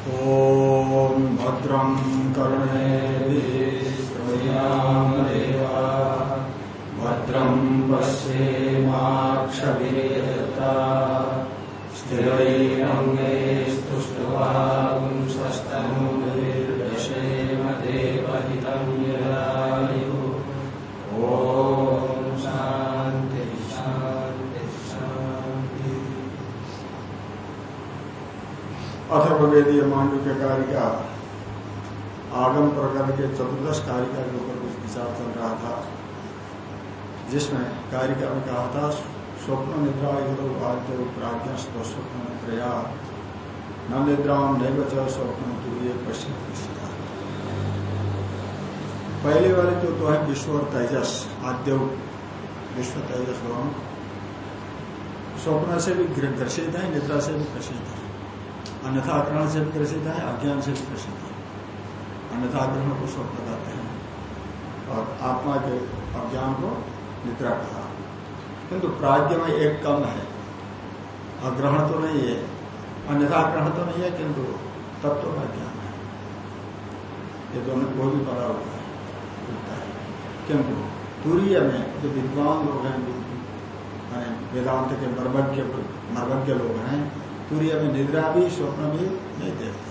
ॐ भद्रं भद्रम भद्रं पश्येमाक्षभिर्यता स्थिरैरङ्गे स्तुष्टवांसस्तनुभिर्दशेम अथर्ववेदीय मांडव्य कारिका आगम प्रकरण के चतुर्दश कारिका के ऊपर कुछ विचार चल रहा था, जिसमें कारिका में कहा था, स्वप्न निद्रा युद्ध प्राज्ञा स्वप्न निद्रया। न निद्रा नैव स्वप्न तुरीय पश्चिम पहले वाले जो तो है, विश्व और तेजस, आद्य, विश्व, तेजस स्वप्न से भी ग्रसित है, निद्रा से भी ग्रसित है। अन्यथा ग्रहण से ग्रसित है अज्ञान से भी ग्रसित है अन्यथा ग्रहण को स्वप्न कहते हैं और आत्मा के अज्ञान को निद्रा कहा किंतु प्राज्ञ में एक कम है अग्रहण तो नहीं है अन्यथा ग्रहण तो नहीं है किंतु तत्व का ज्ञान है ये दोनों को भी बड़ा हुआ है किंतु तुरीय में जो विद्वान लोग हैं वेदांत के मर्मज्ञ मर्मज्ञ लोग हैं तुरीय में निद्रा भी, स्वप्न भी नहीं देखते।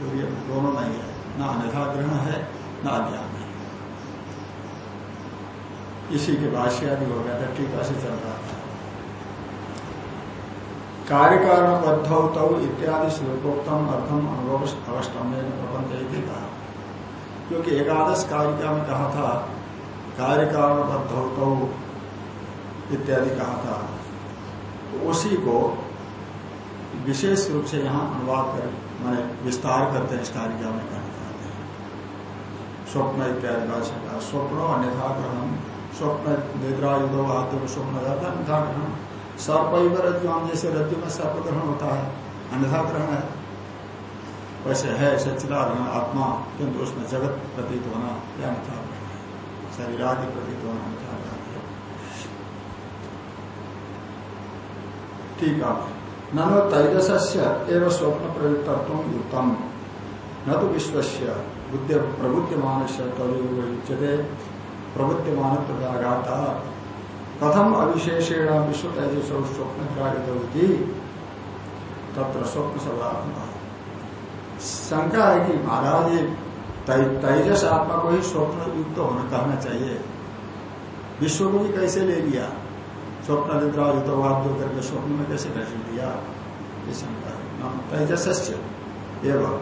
तुरीय में दोनों नहीं है। न अन्यथा ग्रहण है, न अज्ञान है। इसी के भाष्य आदि हो गया था, टीका से चल रहा था। कार्यकारण बद्धौ इत्यादि श्लोकोत्तम अर्थम अनुभव अवस्टम प्रबंध कहा क्योंकि एकादश कारिका में कहा था कार्यकारण बद्धौ इत्यादि कहा था। तो उसी को विशेष रूप से यहाँ अनुवाद कर मैंने विस्तार करते हैं इस में कहना चाहते हैं। स्वप्न इत्यादि भाषा स्वप्न अन्यथा ग्रहण स्वप्न निद्रा युद्ध युद्धो आत्म स्वप्न जाता है अन्यथा ग्रहण सर्प रज्जु जैसे रज्जु में सर्प ग्रहण होता है अन्यथा ग्रहण है। वैसे है सच्चिदाग्रहण आत्मा, किंतु उसमें जगत प्रतीत होना या अन्यथा है। शरीर आदि प्रतीत होना अन्यथा ग्रहण है ठीक है ननु तैजस एवं स्वप्न प्रयुक्तत्व युक्तम। न तो विश्व बुद्ध प्रबुद्धिमान से तदुच्यते प्रबुद्धिमान व्याघाता कथम अविशेषेण विश्व तेजस स्वप्न ग्राहित तत्र स्वप्न सर्वात्मा शंका है कि महाराज तेजस आत्मा को ही स्वप्न युक्त होना कहना चाहिए। विश्व को भी कैसे ले लिया? स्वप्न निद्रा युद्धवाद करके स्वप्न में कैसे रख दिया ये शंका है तेजस एवं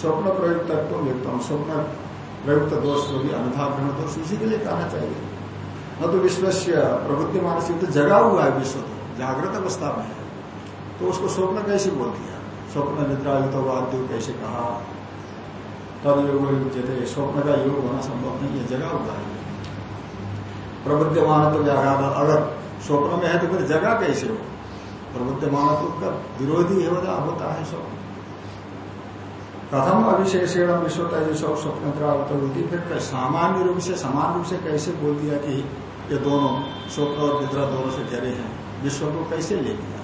स्वप्न प्रयुक्त तो युक्तम स्वप्न प्रयुक्त दोष को भी अन्यथा ग्रहण दोष उसी के लिए कहना चाहिए। न तो विश्व से प्रबुद्धि मानस तो जगा हुआ है विश्व तो जागृत अवस्था में है। तो उसको स्वप्न कैसे बोल दिया स्वप्न निद्रा युद्धवाद कैसे कहा? तब योग युक्त स्वप्न का योग होना संभव नहीं है, जगा हुआ है। प्रबुद्धमान तो व्याघात अगर स्वप्न में है तो फिर जगह कैसे हो? प्रबुद्धमान तो उसका विरोधी होता है स्वप्न प्रथम अविशेषण विश्व तेजस स्वप्न होती फिर सामान्य रूप से, समान रूप से कैसे बोल दिया कि ये दोनों स्वप्न और निद्रा दोनों से घरे हैं? विश्व को कैसे ले लिया?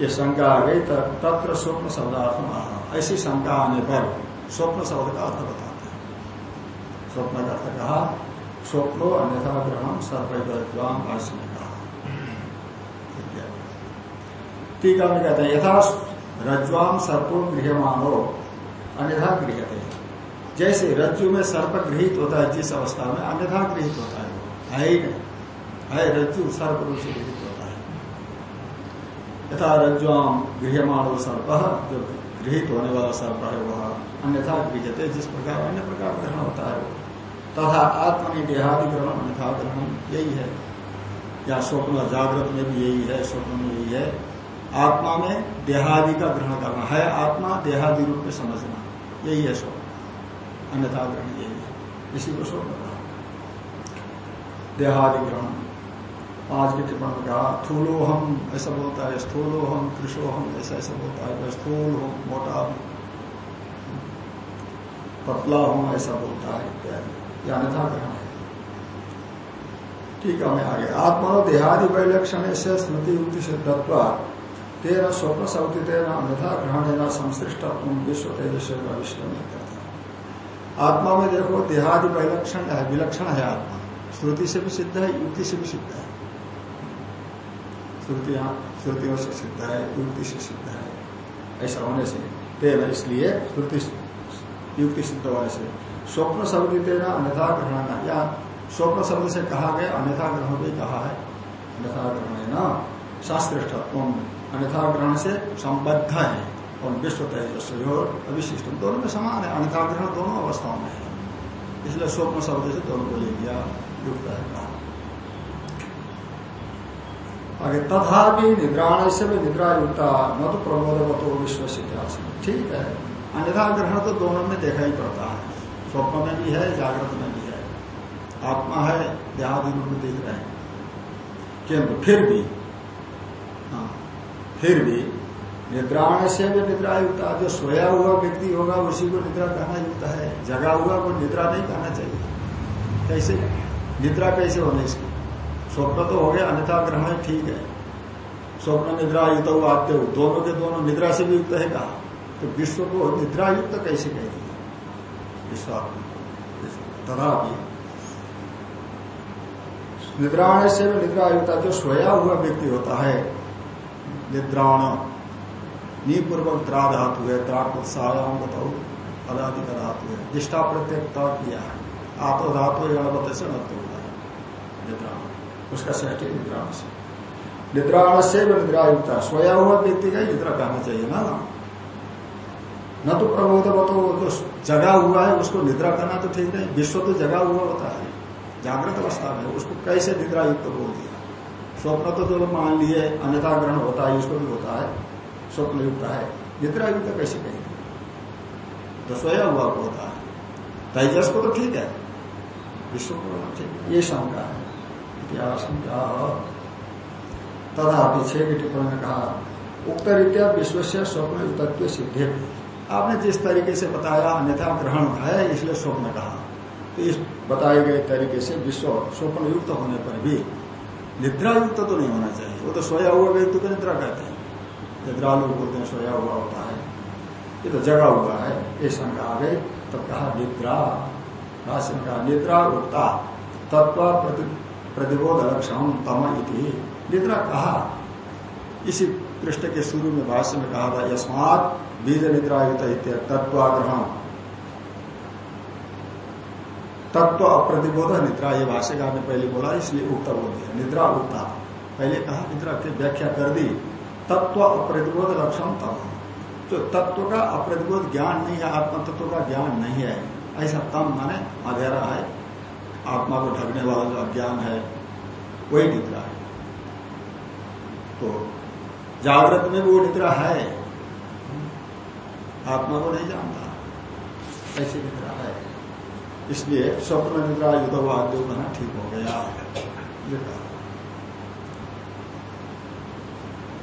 ये शंका आ गई तत्र स्वप्न शब्दार्थ ऐसी शंका आने पर स्वप्न शब्द का अर्थ बताते हैं। स्वप्न का अर्थ कहा स्वप्नो अन्यथा ग्रहण सर्वद्वाम भाष्य टीका में कहते हैं, यथा रज्वाम सर्पो गृहमानो अन्यथा गृहते जैसे रज्जु में सर्प गृहित होता है जिस अवस्था में, अन्यथा गृहित होता है। वो है ही नहीं। है रज्जु, सर्प रूप से गृहित होता है। यथा रज्जुआम गृहमाण सर्प, जो गृहित होने वाला सर्प है वह अन्यथा गृहते जिस प्रकार, अन्य प्रकार ग्रहण होता है तथा आत्मनि देहादि ग्रहण अन्यथा ग्रहण यही है। या स्वप्न जागृत में भी यही है, स्वप्न में यही है। आत्मा में देहादि का ग्रहण करना है, आत्मा देहादि रूप में समझना, यही है स्वप्न। अन्यथा ग्रहण यही है। इसी को स्वप्न कहा। देहादि ग्रहण पाँच के टिप्पण में कहा थूलो हम ऐसा बोलता है स्थूलो हम कृषो हम ऐसा ऐसा बोलता है स्थूल हो मोटा, पतला हो, ऐसा बोलता है, इत्यादि। अन्यथा ग्रहण है ठीक है आगे। आत्मा देहादि वैलक्षण से स्मृति युक्ति सिद्धत्व तेरा स्वप्न सौति तेरह अन्यथा ग्रहण संश्लिष्ट विश्व तेजस भविष्य में करता आत्मा में देखो, देहादि विलक्षण है विलक्षण है आत्मा। श्रुति से भी सिद्ध है, युक्ति से भी सिद्ध है। श्रुतियाँ श्रुतियों से सिद्ध है, युक्ति से सिद्ध है। ऐसा होने से तेरह इसलिए श्रुति युक्ति सिद्ध होने से स्वप्न शब्द तेना अन्यथा ग्रहण या स्वप्न शब्द से कहा गया, अन्यथा ग्रहण भी कहा है। अन्यथा ग्रहण है ना? शास्त्रिष्ठत्व अन्यथा ग्रहण से संबद्ध है। और विश्व तेजस और अविशिष्ट, दोनों में समान है। अन्यथा ग्रहण दोनों अवस्थाओं में है। इसलिए स्वप्न शब्द से दोनों को ले लिया, युक्त है। कहा आगे, तथा भी निद्राण से भी निद्रा युक्ता, न तो प्रबोधवतो विश्व से ठीक है? अन्यथा ग्रहण तो दोनों में देखा ही पड़ता है। स्वप्न में भी है, जागृत में भी है। आत्मा है देहादि में देख रहे हैं। किंतु फिर भी हाँ फिर भी निद्राण से भी निद्रा युक्त जो सोया हुआ व्यक्ति होगा, उसी को निद्रा कहना युक्त है। जगा हुआ को निद्रा नहीं कहना चाहिए। कैसे? निद्रा कैसे होने इसकी? स्वप्न तो हो गया, अन्यथा ग्रहण ठीक है। स्वप्न निद्रा युक्त आते हो दोनों के दोनों निद्रा से भी युक्त है कहा। तो विश्व को निद्रा युक्त कैसे कह दिया तथापि निद्राण से निद्रा युक्ता जो सोया हुआ व्यक्ति होता है, निद्राण नीपूर्वक द्रा धातु है त्राकोत्साहम बताओ अदादि का धातु है निष्ठा प्रत्येक किया है आतो धातु से नत होता है, निद्राण, उसका सृष्टि निद्राण से। निद्राण से भी निद्रा युक्ता सोया हुआ व्यक्ति का निद्रा कहना चाहिए ना। न तो प्रबोध वो तो जगा हुआ है, उसको निद्रा करना तो ठीक नहीं, विश्व तो जगा हुआ होता है। जागृत अवस्था में उसको कैसे निद्रा युक्त बोल दिया? स्वप्न तो जो मान लिए, अन्यथा ग्रहण होता है इसको भी होता है स्वप्न युक्त है। निद्रा युक्त कैसे कहेंगे तो सोया हुआ होता है। तेजस को तो ठीक है, विश्व को ठीक है, ये शंका है। इतिहास तथा पीछे की टिप्पणी में कहा उक्त रीत्या विश्व से स्वप्न युक्तत्व सिद्धि आपने जिस तरीके से बताया, अन्यथा ग्रहण है, इसलिए स्वप्न कहा। तो इस बताए गए तरीके से विश्व स्वप्न युक्त होने पर भी निद्रा युक्त तो नहीं होना चाहिए। वो तो सोया हुआ व्यक्ति को निद्रा कहते हैं। निद्रा लोग बोलते हैं, सोया हुआ होता है। ये तो जगा हुआ है। ये शंका आ गई, तब कहा, निद्रा। भाषण कहा, निद्रा उठता तत्व प्रतिबोध लक्षण तम इति। निद्रा कहा? इसी पृष्ठ के शुरू में भाष्य में कहा था, यस्मात बीज निद्रा युक्त तत्वाग्रहण तत्व अप्रतिबोध निद्रा, ये भाष्यकार ने पहले बोला, इसलिए उक्ता बोल दिया। निद्रा उक्ता पहले कहा, निद्रा की व्याख्या कर दी। तत्व अप्रतिबोध लक्षण तम जो तत्व का अप्रतिबोध ज्ञान नहीं है आत्म तत्व का ज्ञान नहीं है। ऐसा तम माने अधेरा है। आत्मा को ढकने वाला जो अज्ञान है, वही निद्रा है। तो जागृत में वो निद्रा है। आत्मा को नहीं जानता। ऐसी निद्रा है। इसलिए स्वप्न निद्रा युद्ध आद्यो बना ठीक हो गया।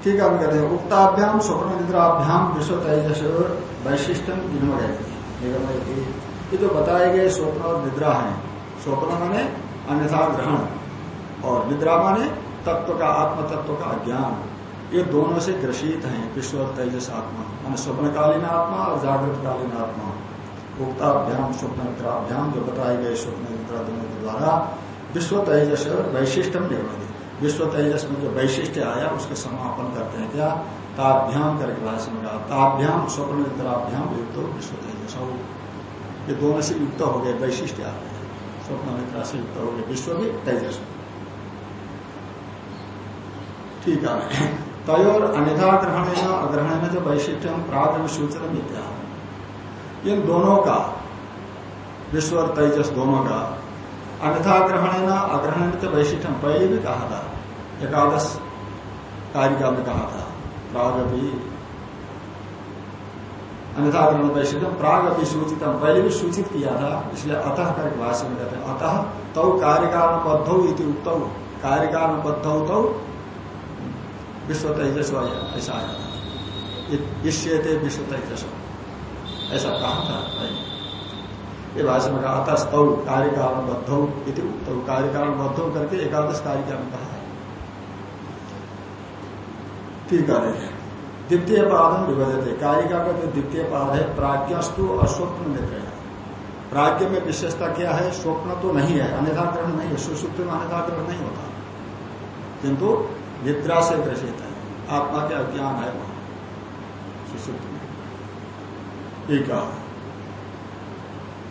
ठीक है, हम कहते हैं, उक्ताभ्याम, स्वप्न निद्राभ्याम विश्व तेजस वैशिष्टम गए ये जो बताए गए स्वप्न और निद्रा है, स्वप्न माने अन्यथा ग्रहण, और निद्रा माने तत्व का आत्म तत्व का ज्ञान। ये दोनों से ग्रसित हैं विश्व और तेजस आत्मा। मान स्वप्नकालीन आत्मा और जागृतकालीन आत्मा। उक्ताभ्याम स्वप्न मित्राभ्याम जो बताए गए स्वप्न दोनों के द्वारा विश्व तेजस वैशिष्टम निर्णय विश्व तेजस में जो वैशिष्ट आया, उसके समापन करते हैं क्या? ताभ्याम करके भाषा में कहा, ताभ्याम स्वप्न मित्राभ्याम युक्त विश्व तेजस। ये दोनों से युक्त हो गए वैशिष्ट आ गए। स्वप्न मित्रा से युक्त हो गए विश्व भी तेजस। ठीक है। तयोर अन्यथा ग्रहण अग्रहण जो वैशिष्ट प्राग सूचना मित्या इन दोनों का, विश्व और तेजस दोनों का, अन्यथा ग्रहण अग्रहण तो वैशिष्ट पहले भी कहा था। एकादश कारिका में कहा था प्राग भी। अन्यथा ग्रहण वैशिष्ट प्राग भी सूचित पहले भी सूचित किया था, इसलिए अतः करके भाष्य में कहते हैं, अतः तौ कार्यकारण बद्ध इति उक्त कार्यकारण बद्ध तो विश्व तेजस ऐसा आया। था इश्यते विश्व तेजस ऐसा कहा था ये भाषा में कहा था स्तौ कार्यकारण बद्धौ इति उक्त। कार्यकारण बद्धौ करके एकादश कार्य में कहा है। ठीक है, द्वितीय पादम विभजते कारिका का जो द्वितीय पाद है, प्राज्ञस्तु अस्वप्न निद्रया प्राज्ञ में विशेषता क्या है? स्वप्न तो नहीं है, अन्यथा नहीं है। सुसुप्त में अन्यथा नहीं होता। किंतु निद्रा से ग्रसित है। आत्मा के अज्ञान है वहाँ। सुसुप्त में एक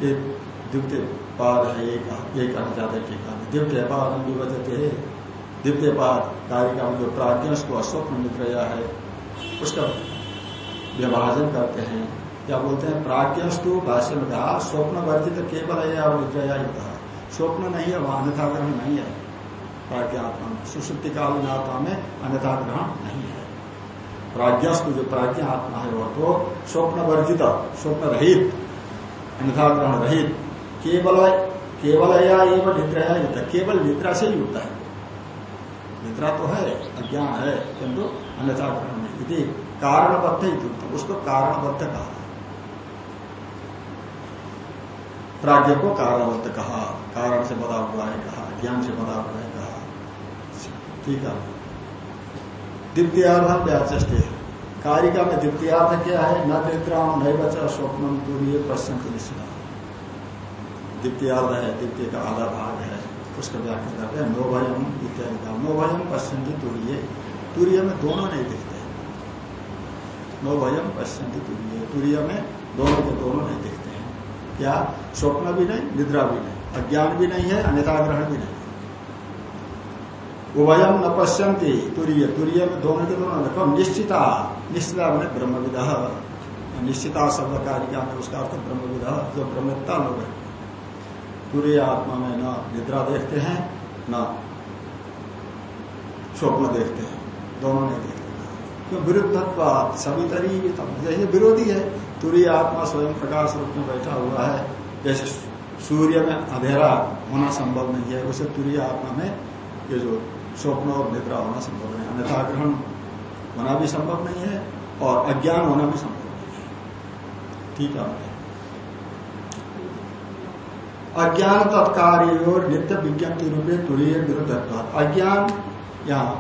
एक द्वितीय पाद है, एक ये चाहते हैं टीका में द्वितीय पाद विभजते है। द्वितीय पाद कारिका में जो प्राज्ञ को अस्वप्न निद्रया है। उसका विभाजन करते हैं। क्या बोलते हैं? प्राज्ञस्तु भाष्य में कहा स्वप्न वर्जित केवल है और निद्रया ही। कहा स्वप्न नहीं है वहाँ अन्यथा नहीं है। प्राज्ञात्मा। में सुसुप्ति कालीन आत्मा में अन्यथा ग्रहण नहीं है। प्राज्ञस्तु जो प्राज्ञ आत्मा है वह तो स्वप्न वर्जित स्वप्न रहित अन्यथा ग्रहण रहित। केवल केवल या एवं निद्रया युक्त केवल निद्रा से युक्त है। निद्रा तो है, अज्ञान है, किंतु अन्यथा ग्रहण नहीं। यदि कारणबद्ध ही उसको कारणबद्ध कहा। प्राज्ञ को कारणवत कहा। कारण से बदा हुआ है कहा, ज्ञान से बदा हुआ है। ठीक है। द्वितीयार्थ व्याचे कारिका में द्वितीयार्थ क्या है? न निद्राम नहीं बचा स्वप्न दूरी पश्चिम निश्चित द्वितीयार्थ है, द्वितीय का आधा भाग है। उसका व्याख्या करते हैं, नोभयम इत्यादि का। नोभयम पश्चिम तुरीय। तुरीय में दोनों नहीं दिखते। नोभयम पश्चिम तुरीय। तुरीय में दोनों के दोनों नहीं दिखते हैं। क्या? स्वप्न भी नहीं, निद्रा भी नहीं। अज्ञान भी नहीं है, अन्यथा ग्रहण भी नहीं। उभयम न पश्यंती तुरीय तुरीय दोनों के दोनों कम निश्चिता निश्चिता बने ब्रह्म विदा निश्चिता शब्द कारिका में उसका अर्थ ब्रह्म विदा जो ब्रह्मता लोग तुरीय आत्मा में न निद्रा देखते हैं, न स्वप्न देखते हैं। दोनों नहीं देखते। क्यों विरुद्धत्व सभी तरी जैसे विरोधी है, तुरीय आत्मा स्वयं प्रकाश रूप में बैठा हुआ है। जैसे सूर्य में अंधेरा होना संभव नहीं है, उसे तुरीय आत्मा में ये जो स्वप्न और निद्रा होना संभव नहीं, अन्यथा ग्रहण होना भी संभव नहीं है और अज्ञान होना भी संभव नहीं है। ठीक है अज्ञान तत्कार्य और नित्य विज्ञप्ति रूपे तुरीय विरुद्ध अज्ञान यहाँ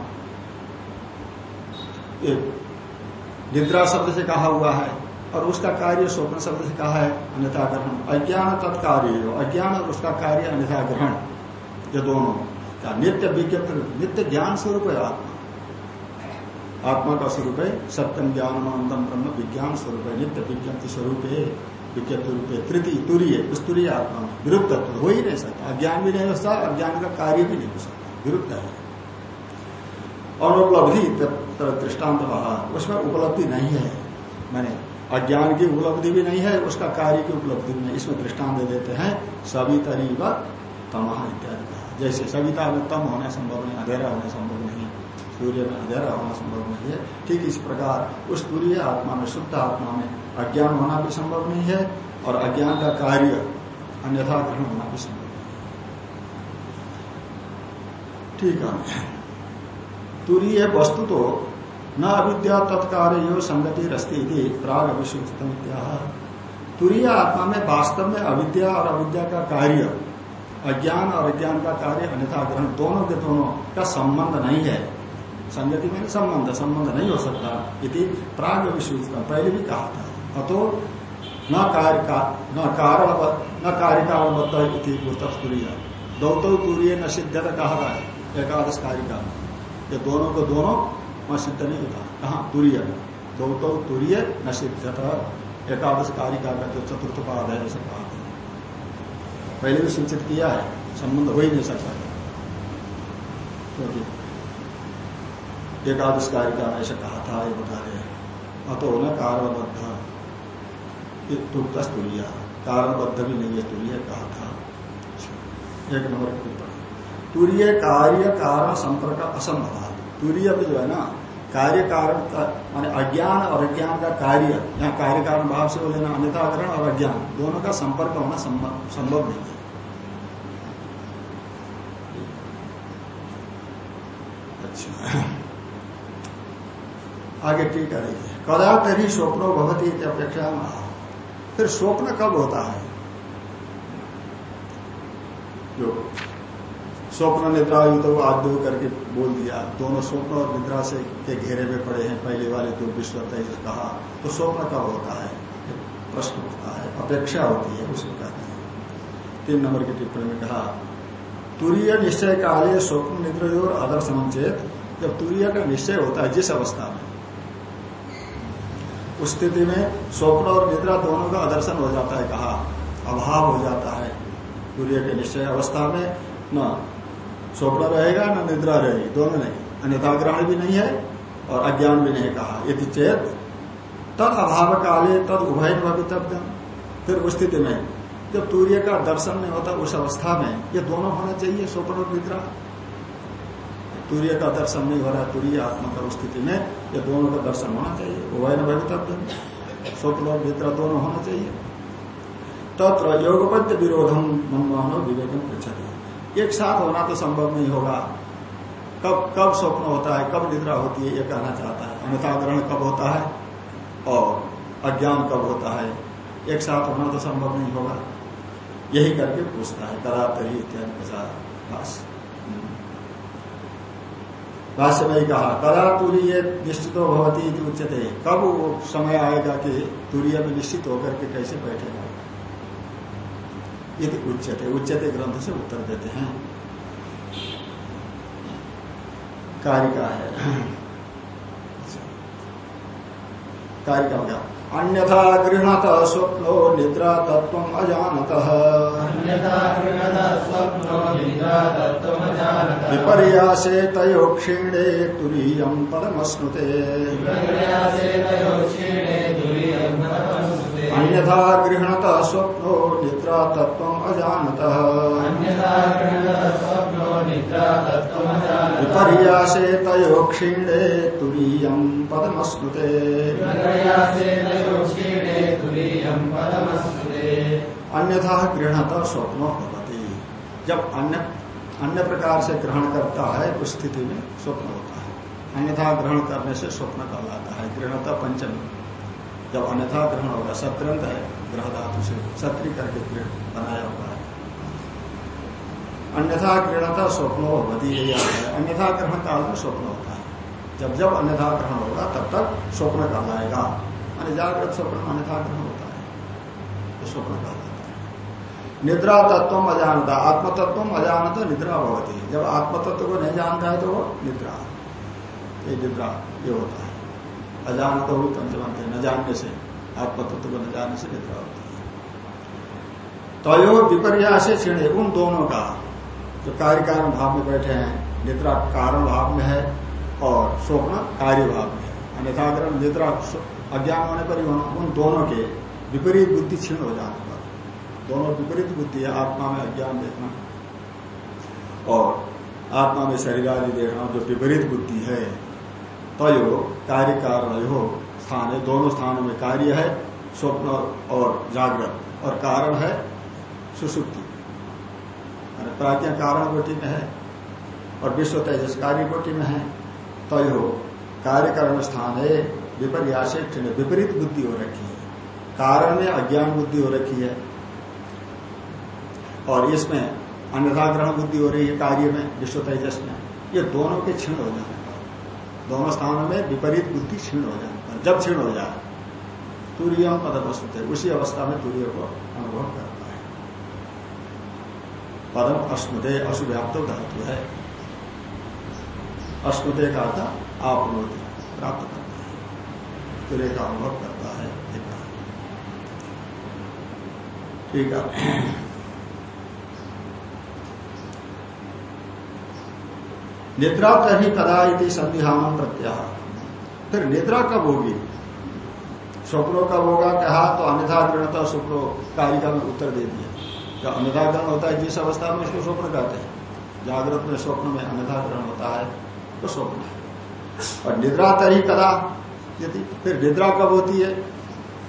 निद्रा शब्द से कहा हुआ है और उसका कार्य स्वप्न शब्द से कहा है, अन्यथा ग्रहण। अज्ञान तत्कार्य अज्ञान और उसका कार्य अन्यथा ग्रहण। ये दोनों। क्या नित्य विज्ञप्त नित्य ज्ञान स्वरूप है आत्मा। आत्मा का स्वरूप है सत्यम ज्ञान, अनंतम ब्रह्म, विज्ञान स्वरूप है, नित्य विज्ञप्ति स्वरूप है विज्ञप्ति रूप है, तृतीय तुरीय उस तुरीय आत्मा। विरुद्ध तत्व हो ही नहीं सकता। अज्ञान भी नहीं हो सकता, अज्ञान का कार्य भी नहीं हो सकता। विरुद्ध है। अनुपलब्धि दृष्टांत कहा उसमें उपलब्धि नहीं है। मैंने अज्ञान की उपलब्धि भी नहीं है, उसका कार्य की उपलब्धि भी नहीं। इसमें दृष्टांत देते हैं सभी व तमह इत्यादि। जैसे सविता में तम होना संभव नहीं, अंधेरा होना संभव नहीं, सूर्य में अंधेरा होना संभव नहीं है। ठीक इस प्रकार, उस पूरी आत्मा में, शुद्ध आत्मा में अज्ञान होना भी संभव नहीं है और अज्ञान का कार्य अन्यथा ग्रहण होना भी संभव नहीं ठीक है। तुरीय वस्तु तो न अविद्या तत्कार्य संगति रस्ती प्राग अभिषेक तुरीय आत्मा में वास्तव में अविद्या और अविद्या का कार्य अज्ञान और अज्ञान का कार्य अन्यथा ग्रहण, दोनों के दोनों का संबंध नहीं है। संगति में संबंध संबंध नहीं हो सकता। इति प्राग अभिषेक पहले भी कहा था। अतो न कार्य का न कारण न कार्य कारणबद्ध तुरीय। दौ तो तुरीय न सिद्धता कहा था एकादश कार्य का ये दोनों को दोनों वहाँ सिद्ध नहीं होता। कहा? तुरीय। दो तो तुरीय न सिद्ध एकादश कारिका का जो चतुर्थ पाद है ऐसा कहा। पहले भी सूचित किया है, संबंध हो ही नहीं सकता। क्योंकि एकादश कारिका ऐसा कहा था, ये बता रहे अतो न कारणबद्ध तुरीय कारणबद्ध भी नहीं है तुल्य कहा था। एक नंबर तुरीय कार्य कारण संपर्क असंभव तुरीय में जो है ना कार्य कारण मान अज्ञान और अज्ञान का कार्य यहाँ कार्य कारण भाव से हो लेना अन्यथा ग्रहण और अज्ञान, दोनों का संपर्क होना संभव नहीं है। अच्छा। आगे ठीक है कदा तरी स्वप्नो भवती अपेक्षा फिर स्वप्न कब होता है? जो स्वप्न निद्रा युद्ध आद्यो करके बोल दिया। दोनों स्वप्न और निद्रा से के घेरे में पड़े हैं। पहले वाले दो विश्व तेजस कहा। तो स्वप्न कब होता है? प्रश्न होता है। अपेक्षा होती है, उसको कहते हैं। तीन नंबर की टिप्पणी में कहा, तुरीय निश्चय काले स्वप्न, निद्र और आदर्शन चेत जब तुरीय का निश्चय होता है, जिस अवस्था में? उस स्थिति में स्वप्न और निद्रा दोनों का आदर्शन हो जाता है, कहा। अभाव हो जाता है। तुरीय के निश्चय अवस्था में न स्वप्न रहेगा, न निद्रा रहेगी। दोनों नहीं। अन्यथा ग्रहण भी नहीं है और अज्ञान भी नहीं कहा। यदि चेत, तद अभाव काले तद उभय भवितव्य फिर उस स्थिति में, जब तूर्य का दर्शन नहीं होता उस अवस्था में, ये दोनों होना चाहिए स्वप्न और निद्रा। तूर्य का दर्शन नहीं हो रहा, तूर्य आत्मा का स्थिति में, ये दोनों का दर्शन होना चाहिए। उभय न स्वप्न और निद्रा दोनों होना चाहिए। तत्र योगपद्य विरोधम मनमानो विवेकम पृछते एक साथ होना तो संभव नहीं होगा। कब कब स्वप्न होता है, कब निद्रा होती है, ये कहना चाहता है। अन्यथा ग्रहण कब होता है और अज्ञान कब होता है, एक साथ होना तो संभव नहीं होगा। यही करके पूछता है करा तरी इत्यादि बस भाष्य। में कहा कदा तुरीय निश्चित भवती उच्चते कब वो समय आएगा कि तुरीय में निश्चित होकर के कैसे बैठेगा? यदि उच्चते उच्चते ग्रंथ से उत्तर देते हैं। कारिका है। कारिका क्या अन्यथा गृहणत स्वप्नो निद्रा तत्व अजानत। विपर्यासे तयो क्षीणे तुरीय पदमश्नुते अन्यथा गृहणत स्वप्नो निद्रा तत्व अजानत विपर्यासे तयो क्षीणे तुरीय पदमश्नुते अन्यथा गृहणत स्वप्नो भवती। जब अन्य अन्य प्रकार से ग्रहण करता है उस स्थिति में स्वप्न होता है। अन्यथा ग्रहण करने से स्वप्न कहलाता है। गृहणता पंचमी। जब अन्यथा ग्रहण होगा सत्रंत है, ग्रह धातु से सत्री करके बनाया हुआ है। अन्यथा गृहणता स्वप्न होती यही आता है। अन्यथा ग्रहण काल में स्वप्न होता है। जब जब अन्यथा ग्रहण होगा, तब तक स्वप्न कहलाएगा मान जागृत स्वप्न अन्यथा ग्रहण होता है। तो स्वप्न है। निद्रा तत्व अजानता आत्मतत्व अजानता निद्रा भवती। जब आत्मतत्व को नहीं जानता है तो वो निद्रा। ये निद्रा, ये होता है। अजानत हो पंचमंत न जानने से आत्म तत्व को न जानने से निद्रा होती है तयो विपर्या से क्षीण उन दोनों का जो कार्य कारण भाव में बैठे हैं, निद्रा कारण भाव में है और स्वप्न कार्य भाव में है। अन्यथा अगर निद्रा अज्ञान होने पर ही होना, उन दोनों के विपरीत बुद्धि क्षीण हो जाने पर। दोनों विपरीत बुद्धि है, आत्मा में अज्ञान देखना और आत्मा में शरीर आदि देखना, जो विपरीत बुद्धि है तयो, कार्य कारण हो स्थान है दोनों स्थानों में कार्य है, स्वप्न और जागृत और कारण है सुसुप्ति। प्राज्ञा कारण कोटि में है, और विश्व तेजस कार्य कोटि में है। तय हो कार्य कारण स्थान है विपर्यास विपरीत बुद्धि हो रखी है, कारण में अज्ञान बुद्धि हो रखी है, और इसमें अन्यथा ग्रहण बुद्धि हो रही है कार्य में, विश्व तेजस में। ये दोनों के क्षण हो जाने दोनों स्थानों में विपरीत बुद्धि क्षीण हो जाने पर जब क्षीण हो जाए, तूर्य पद वस्तु उसी अवस्था में तूर्य को अनुभव करता है। पदम अस्मृदय अशुव्याप्त धातु है। अस्मृदय का अर्थ आप प्राप्त करता है। तूर्य का अनुभव करता है। ठीक है। निद्रा तभी कदा इति संदिहान प्रत्याह फिर निद्रा कब होगी? स्वप्नों कब होगा? कहा तो अन्यथा ग्रहणता स्वप्नो कारिका में उत्तर दे दिया। जब अन्यथा ग्रहण होता है, जिस अवस्था में उसको स्वप्न कहते हैं। जागृत में स्वप्न में अन्यथा ग्रहण होता है तो स्वप्न है। और निद्रा तरी कदा? यदि फिर निद्रा कब होती है?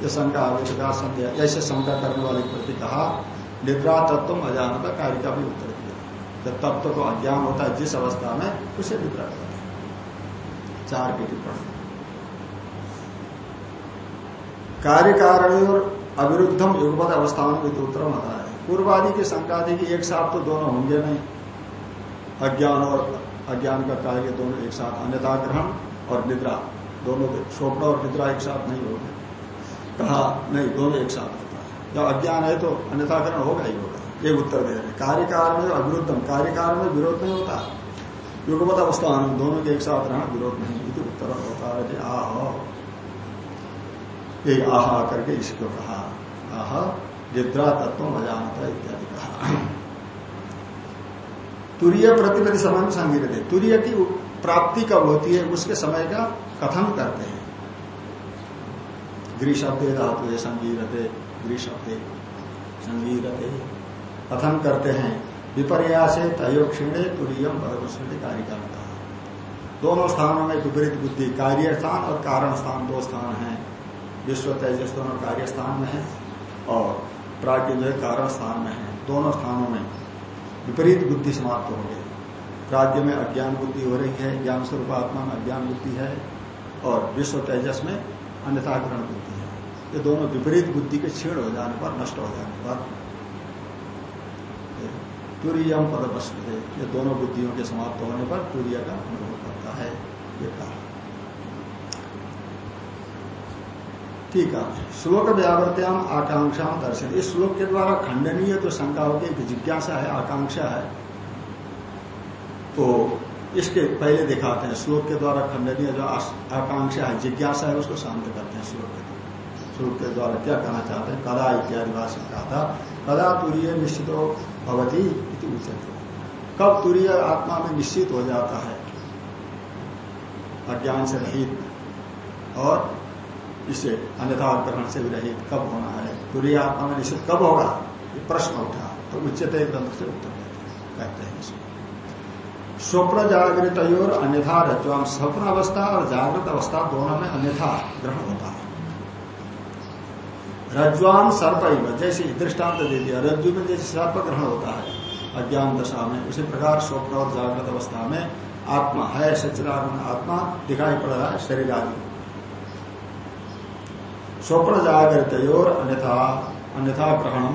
ये शंका आवेशका संध्या ऐसे शंका करने वाले प्रति कहा, निद्रा तत्व अजानता कारिका भी उत्तर जब तत्व को अज्ञान होता है जिस अवस्था में, उसे निद्रा कहते हैं। चार की टिप्पणी। कार्य कारण और अविरुद्धम युगपद अवस्थाओं में उत्तरम आता है। पूर्वादि की शंका थी कि एक साथ तो दोनों होंगे नहीं। अज्ञान और अज्ञान का कार्य दोनों एक साथ, अन्यथा ग्रहण और निद्रा। दोनों स्वप्न और निद्रा एक साथ नहीं होगा। कहा, नहीं, दोनों एक साथ होता है। जब अज्ञान है तो अन्यथा ग्रहण होगा ही होगा। ये उत्तर दे रहे कार्यकाल में अविरुद्धम कार्यकाल में विरोध नहीं होता। युगपत अवस्था दोनों के एक साथ रहना विरोध नहीं उत्तर होता है आह। ये आह करके इसको कहा। आह, निद्रा तत्व अजानता इत्यादि कहा। तुरीय प्रतिपति समय में संगीत है तुरीय की प्राप्ति कब होती है, उसके समय का कथन करते हैं। गृह शब्द धातु है संगीरते गृह शब्द संगीरते। कथन करते हैं? विपर्यास तय क्षीणे तुरीयम कार्य करता दोनों स्थानों में विपरीत बुद्धि कार्य स्थान और कारण स्थान दो स्थान है। विश्व तेजस दोनों कार्य स्थान में है और प्राज्ञ जो है कारण स्थान में है। दोनों स्थानों में विपरीत बुद्धि समाप्त हो गई। राज्य में अज्ञान बुद्धि हो रही है, ज्ञान स्वरूप आत्मा में अज्ञान बुद्धि है और विश्व तेजस में अन्यथा ग्रहण बुद्धि है। ये दोनों विपरीत बुद्धि के क्षीण हो जाने पर, नष्ट हो जाने पर तुरीयम पद ये दोनों बुद्धियों के समाप्त होने पर तुरीय का अनुभव करता है। ये कहा। ठीक है। श्लोक व्यावर्त्याम आकांक्षा दर्शन। इस श्लोक के द्वारा खंडनीय तो शंका होगी जिज्ञासा है, आकांक्षा है तो इसके पहले दिखाते हैं। श्लोक के द्वारा खंडनीय जो आकांक्षा है, जिज्ञासा है, उसको शांत करते हैं श्लोक के श्लोक के द्वारा क्या कहना चाहते हैं? कदा इत्यादि भाषण कहा था, कदा तुरीय निश्चित भवती उचित कब तुरीय आत्मा में निश्चित हो जाता है? अज्ञान से रहित और इसे अन्यथा ग्रहण से भी रहित कब होना है? तुरीय आत्मा में निश्चित कब होगा? ये प्रश्न उठा तो उच्चते ग्रंथ से उत्तर कहते हैं स्वप्न जागृत और अन्यथा रज्वाम स्वप्न अवस्था और जागृत अवस्था दोनों में अन्यथा ग्रहण होता है। रज्वान सर्प जैसे दृष्टांत दे दिया, रज्जु में जैसे सर्प ग्रहण होता है। अज्ञान दशा में उसी प्रकार स्वप्न और जागृत अवस्था में आत्मा है, सच्चिदानंद आत्मा दिखाई पड़ रहा है शरीर आदि। स्वप्न जागृत और अन्यथा अन्यथा ग्रहण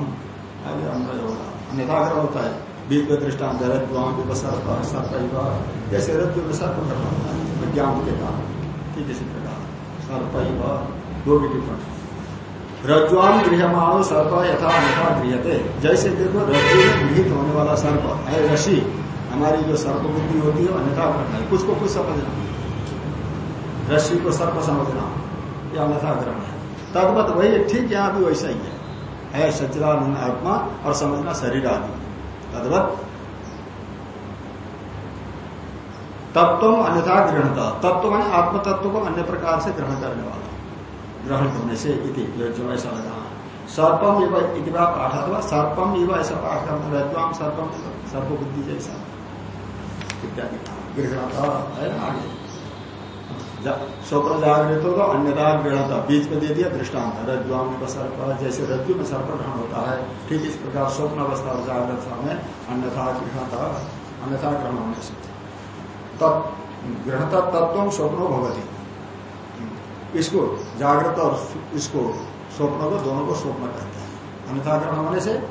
अन्यथा ग्रहण होता है। बीच में दृष्टान रज्जुआम सर्प सर्प जैसे विज्ञान के कारण। ठीक इसी प्रकार। सर्प दो की टिप्पणी रज्जुआम गृहमाणो सर्प यथा अन्यथा गृहते जैसे देखो, रज्जु में गृहित होने वाला सर्प है रशी हमारी जो सर्प बुद्धि होती है, अन्यथा ग्रहण है। कुछ को कुछ समझना। रस्सी को सर्प समझना यह अन्यथा ग्रहण है। तदवत वही ठीक यहाँ भी वैसा ही है। है सच्चिदानंद आत्मा और समझना शरीर आदि। तदवत। तत्व अन्यथा ग्रहणता। तत्व माने आत्म तत्व को अन्य प्रकार से ग्रहण करने वाला। ग्रहण करने से इति जो ऐसा लगा सर्पम इवा पाठ अथवा सर्पम इव ऐसा पाठ करना रज्वाम, सर्पम सर्प बुद्धि जैसा। इत्यादि। स्वप्न जागृत हो तो अन्यथा था बीच में दे दिया दृष्टांत रज्जुआम सर्प, जैसे रज्जु में सर्प ग्रहण होता है, ठीक इस प्रकार स्वप्न अवस्था और जागृत में अन्यथा था अन्यथा ग्रहण होने से। तब ग्रहणता तत्व स्वप्नो भगवती इसको जागृत और इसको स्वप्न को, दोनों को स्वप्न कहते हैं। अन्यथा ग्रहण होने से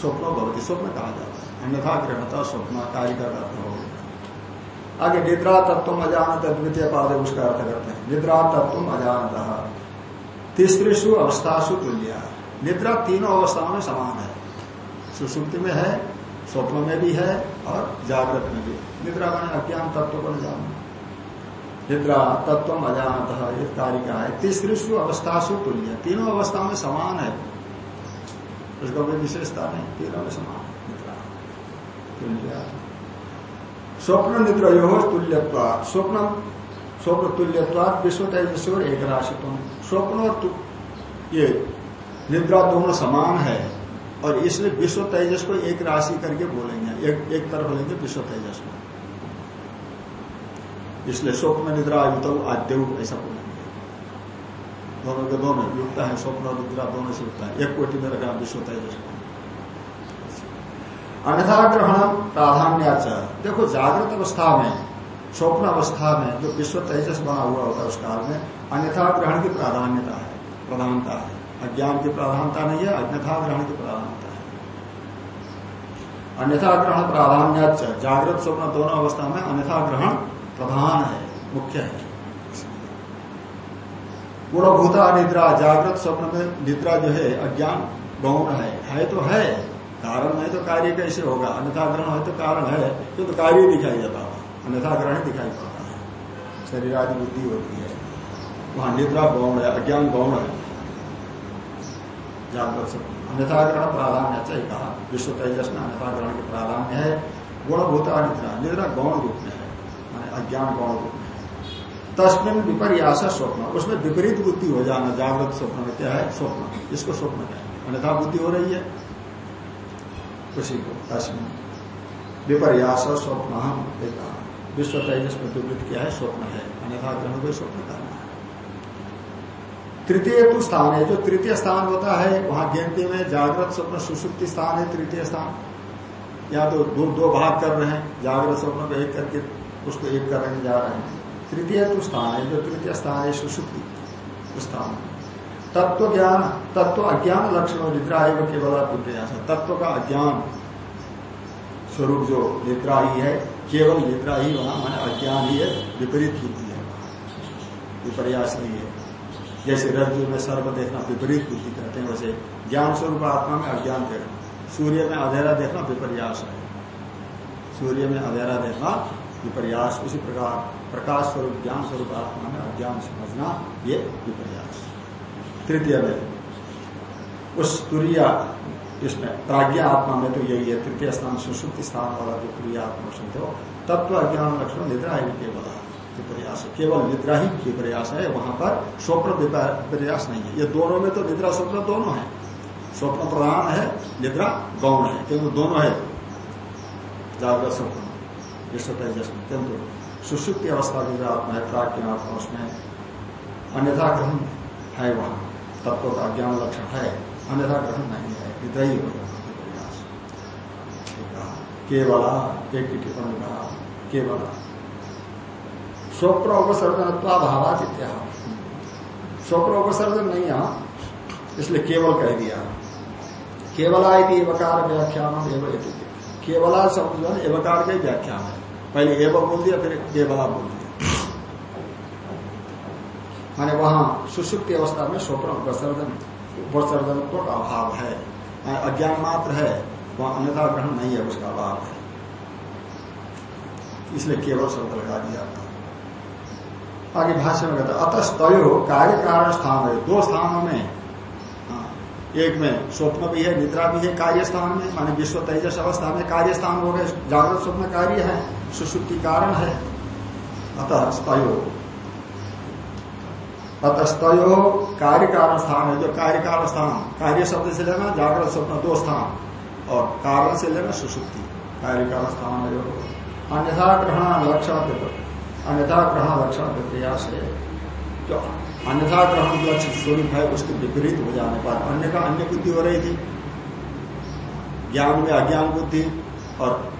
स्वप्नो भगवती स्वप्न कहा जाता है। अन्यथा ग्रहणता स्वप्न कार्य का अर्थ होगा आगे निद्रा तत्व अजानत द्वितीय पाद उसका अर्थ करते हैं। निद्रा तत्व अजानत। तीसरीसु अवस्थासु तुल्य। निद्रा तीनों अवस्थाओं में समान है। सुसुप्ति में है, स्वप्न में भी है और जागृत में भी निद्रा का अज्ञान तत्व को जान। निद्रा तत्व अजानत ये कारिका है। तीसरीसु अवस्थासु तुल्य। तीनों अवस्थाओं में समान है। उसका कोई विशेषता नहीं। तीनों में समान निद्रा तुल्य। स्वप्न निद्र यो तुल्यत्वा। स्वप्न स्वप्न तुल्यत्वा विश्व तेजस्वर एक राशि स्वप्न और ये निद्रा दोनों समान है और इसलिए विश्व तेजस को एक राशि करके बोलेंगे। एक एक तरफ़ लेंगे विश्व तेजस को इसलिए स्वप्न निद्रा युक्त आद्य, ऐसा बोलेंगे दोनों के दोनों युक्त है, स्वप्न निद्रा दोनों से युक्त है। एक कोटि में रखा विश्व तेजस अन्यथा ग्रहण प्राधान्य देखो, जागृत अवस्था में, स्वप्न अवस्था में जो विश्व तेजस बना हुआ होता है उस काल में, अन्यथा ग्रहण की प्राधान्यता है, प्रधानता है। अज्ञान की प्रधानता नहीं है, अन्यथा ग्रहण की प्रधानता है। अन्यथा ग्रहण प्राधान्य जागृत स्वप्न दोनों अवस्था में, अन्यथा ग्रहण प्रधान है, मुख्य है। गुणभूता निद्रा, जागृत स्वप्न में निद्रा जो है, अज्ञान गौण है। है तो है, कारण नहीं तो कार्य कैसे होगा? अन्यथा ग्रहण है तो कारण है क्यों तो कार्य दिखाई देता है अन्यथा ग्रहण दिखाई पड़ता है। शरीर आदि बुद्धि होती है। वहाँ निद्रा गौण है, अज्ञान गौण है। जागृत स्वप्न। अन्यथा ग्रहण प्राधान्य चाहिए कहा। विश्व तेजस में अन्यथा ग्रहण के प्राधान्य है। गुणभूता निद्रा निद्रा गौण रूप में है। अज्ञान गौण तस्मिन विपर्यास स्वप्न। उसमें विपरीत बुद्धि हो जाना, जागृत स्वप्न में क्या है? स्वप्न। इसको स्वप्न कहें अन्यथा बुद्धि हो रही है। उसी को तस्मिन विपर्यास स्वप्न हम विश्व तेजस में क्या है? स्वप्न है। अन्यथा ग्रहण को स्वप्न करना है। तृतीय तो स्थान है। जो तृतीय स्थान होता है, वहाँ गिनती में जागृत स्वप्न, सुसुप्ति स्थान है तृतीय स्थान। या तो दो दो भाग कर रहे हैं। जागृत स्वप्न को एक करके उसको एक करने जा रहे हैं। तृतीय तो स्थान है, जो तृतीय स्थान है सुसुप्ति स्थान। तत्व ज्ञान, तत्व अज्ञान लक्षण निद्रा है, वो केवल प्रयास है। तत्व का अज्ञान स्वरूप जो निद्रा ही है, केवल निद्रा ही वहाँ, मैंने अज्ञान ही है, विपरीत बुद्धि है। विपर्यास नहीं है। जैसे रज्जु में सर्व देखना विपरीत बुद्धि कहते हैं, वैसे ज्ञान स्वरूप आत्मा में अज्ञान देखना। सूर्य में अधेरा देखना विपर्यास है। सूर्य में अधेरा देखना विपर्यास। उसी प्रकार प्रकाश स्वरूप ज्ञान स्वरूप आत्मा में अज्ञान समझना, ये विपर्यास। तृतीय में, उस तुरिया, इसमें प्राज्ञा आत्मा में तो यही है, तृतीय स्थान सुश्रुति स्थान वाला जो तुरिया आत्मा समझो तत्व अज्ञान लक्षण निद्रा है केवल विपर्यास केवल निद्रा ही विपर्यास है, वहाँ पर स्वप्न विपर्यास नहीं है। ये दोनों में तो निद्रा, स्वप्न दोनों है। स्वप्न प्रधान है, निद्रा गौण है, क्योंकि दोनों है। जागृत स्वप्न। विश्व तेजस में किंतु सुसुप्ति अवस्था की जो आत्मा है प्राज्ञ आत्मा उसमें अन्यथा ग्रहण है वहाँ। तत्व का ज्ञान लक्षण है अन्यथा ग्रहण नहीं है। निद्रा ही। प्रयास केवला एक की टिप्पणी कहा केवला। स्वप्न उपसर्जन भावात इत्या स्वप्न उपसर्जन नहीं यहाँ। इसलिए केवल कह दिया। केवला एवकार व्याख्यान एवं केवला शब्द है एवकार का व्याख्यान है। पहले एवं बोल दिया फिर केवला बोल दिया। माने वहाँ सुसुप्ति अवस्था में स्वप्न उपसर्जन उपसर्जनत्व का अभाव है। अज्ञान मात्र है वहाँ अन्यथा ग्रहण नहीं है उसका अभाव है। इसलिए केवल शब्द लगा दिया। था आगे भाष्य में कहता अतस्तय कार्य कारण स्थान है। दो स्थानों में हाँ, एक में स्वप्न भी है निद्रा भी है कार्य स्थान में माने विश्व तेजस अवस्था में कार्य स्थान हो गए जागृत स्वप्न कार्य है। सुसुप्ति कारण है। अतः स्तयो अतस्तयो कार्य कारण स्थान है। जो कार्य कारण स्थान कार्य शब्द से लेना जागृत स्वप्न दो स्थान। और कारण से लेना सुसुप्ति। कार्य कारण स्थान है अन्यथा ग्रहण लक्षण अन्यथा ग्रहण लक्षण प्रक्रिया से जो अन्यथा ग्रहण लक्ष्य स्वरूप है, उसके विपरीत हो जाने पर अन्य का अन्य बुद्धि हो रही थी। ज्ञान में अज्ञान बुद्धि और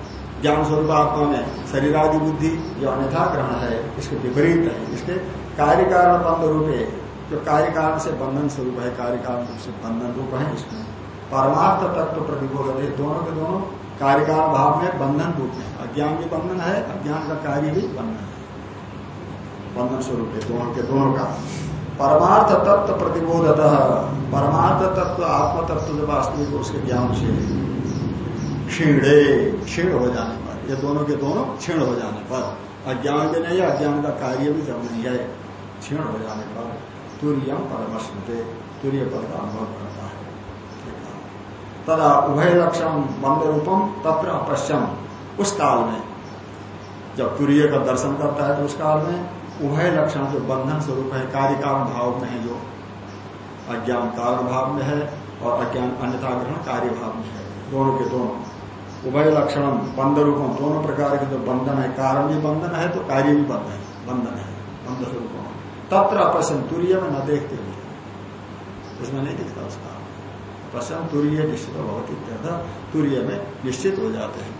ज्ञान स्वरूप आत्मा में शरीर आदि बुद्धि जो अन्यथा ग्रहण है, इसके विपरीत है। इसके कार्य कारण बंध रूप है। जो कार्य कारण से बंधन स्वरूप है कार्य कारण रूप से बंधन रूप है इसमें। परमार्थ तत्व प्रतिबोध है। दोनों के दोनों कार्यकाल भाव में बंधन रूप है। अज्ञान भी बंधन है, अज्ञान का कार्य भी बंधन है। बंधन स्वरूप है दोनों के दोनों का। परमार्थ तत्व प्रतिबोधत। परमार्थ तत्व आत्म तत्व जो वास्तविक उसके ज्ञान से क्षीणे क्षीण हो जाने पर, ये दोनों के दोनों क्षीण हो जाने पर, अज्ञान भी नहीं है अज्ञान का कार्य भी जब नहीं है। क्षीण हो जाने पर, तुरियम परमस्मृत तुर्य पद का अनुभव करता है। तदा उभय लक्षण बंद रूपम, तत्र अपश्यम। उस काल में, जब तूर्य का दर्शन करता है तो उस काल में उभय लक्षण जो बंधन स्वरूप है कार्य कारण भाव में है जो, अज्ञान कारण भाव में है और अज्ञान अन्यथा ग्रहण कार्य भाव में है। दोनों के दोनों। उभय लक्षण बंध रूप दोनों प्रकार के जो बंधन है कारण भी बंधन है तो कार्य भी बंधन है बंधन है बंध स्वरूप तत्र अपश्यम तुरीय में न देखते हुए उसमें नहीं दिखता उसका। अपश्यम तुरीय निश्चित ही तुरीय में निश्चित हो जाते हैं।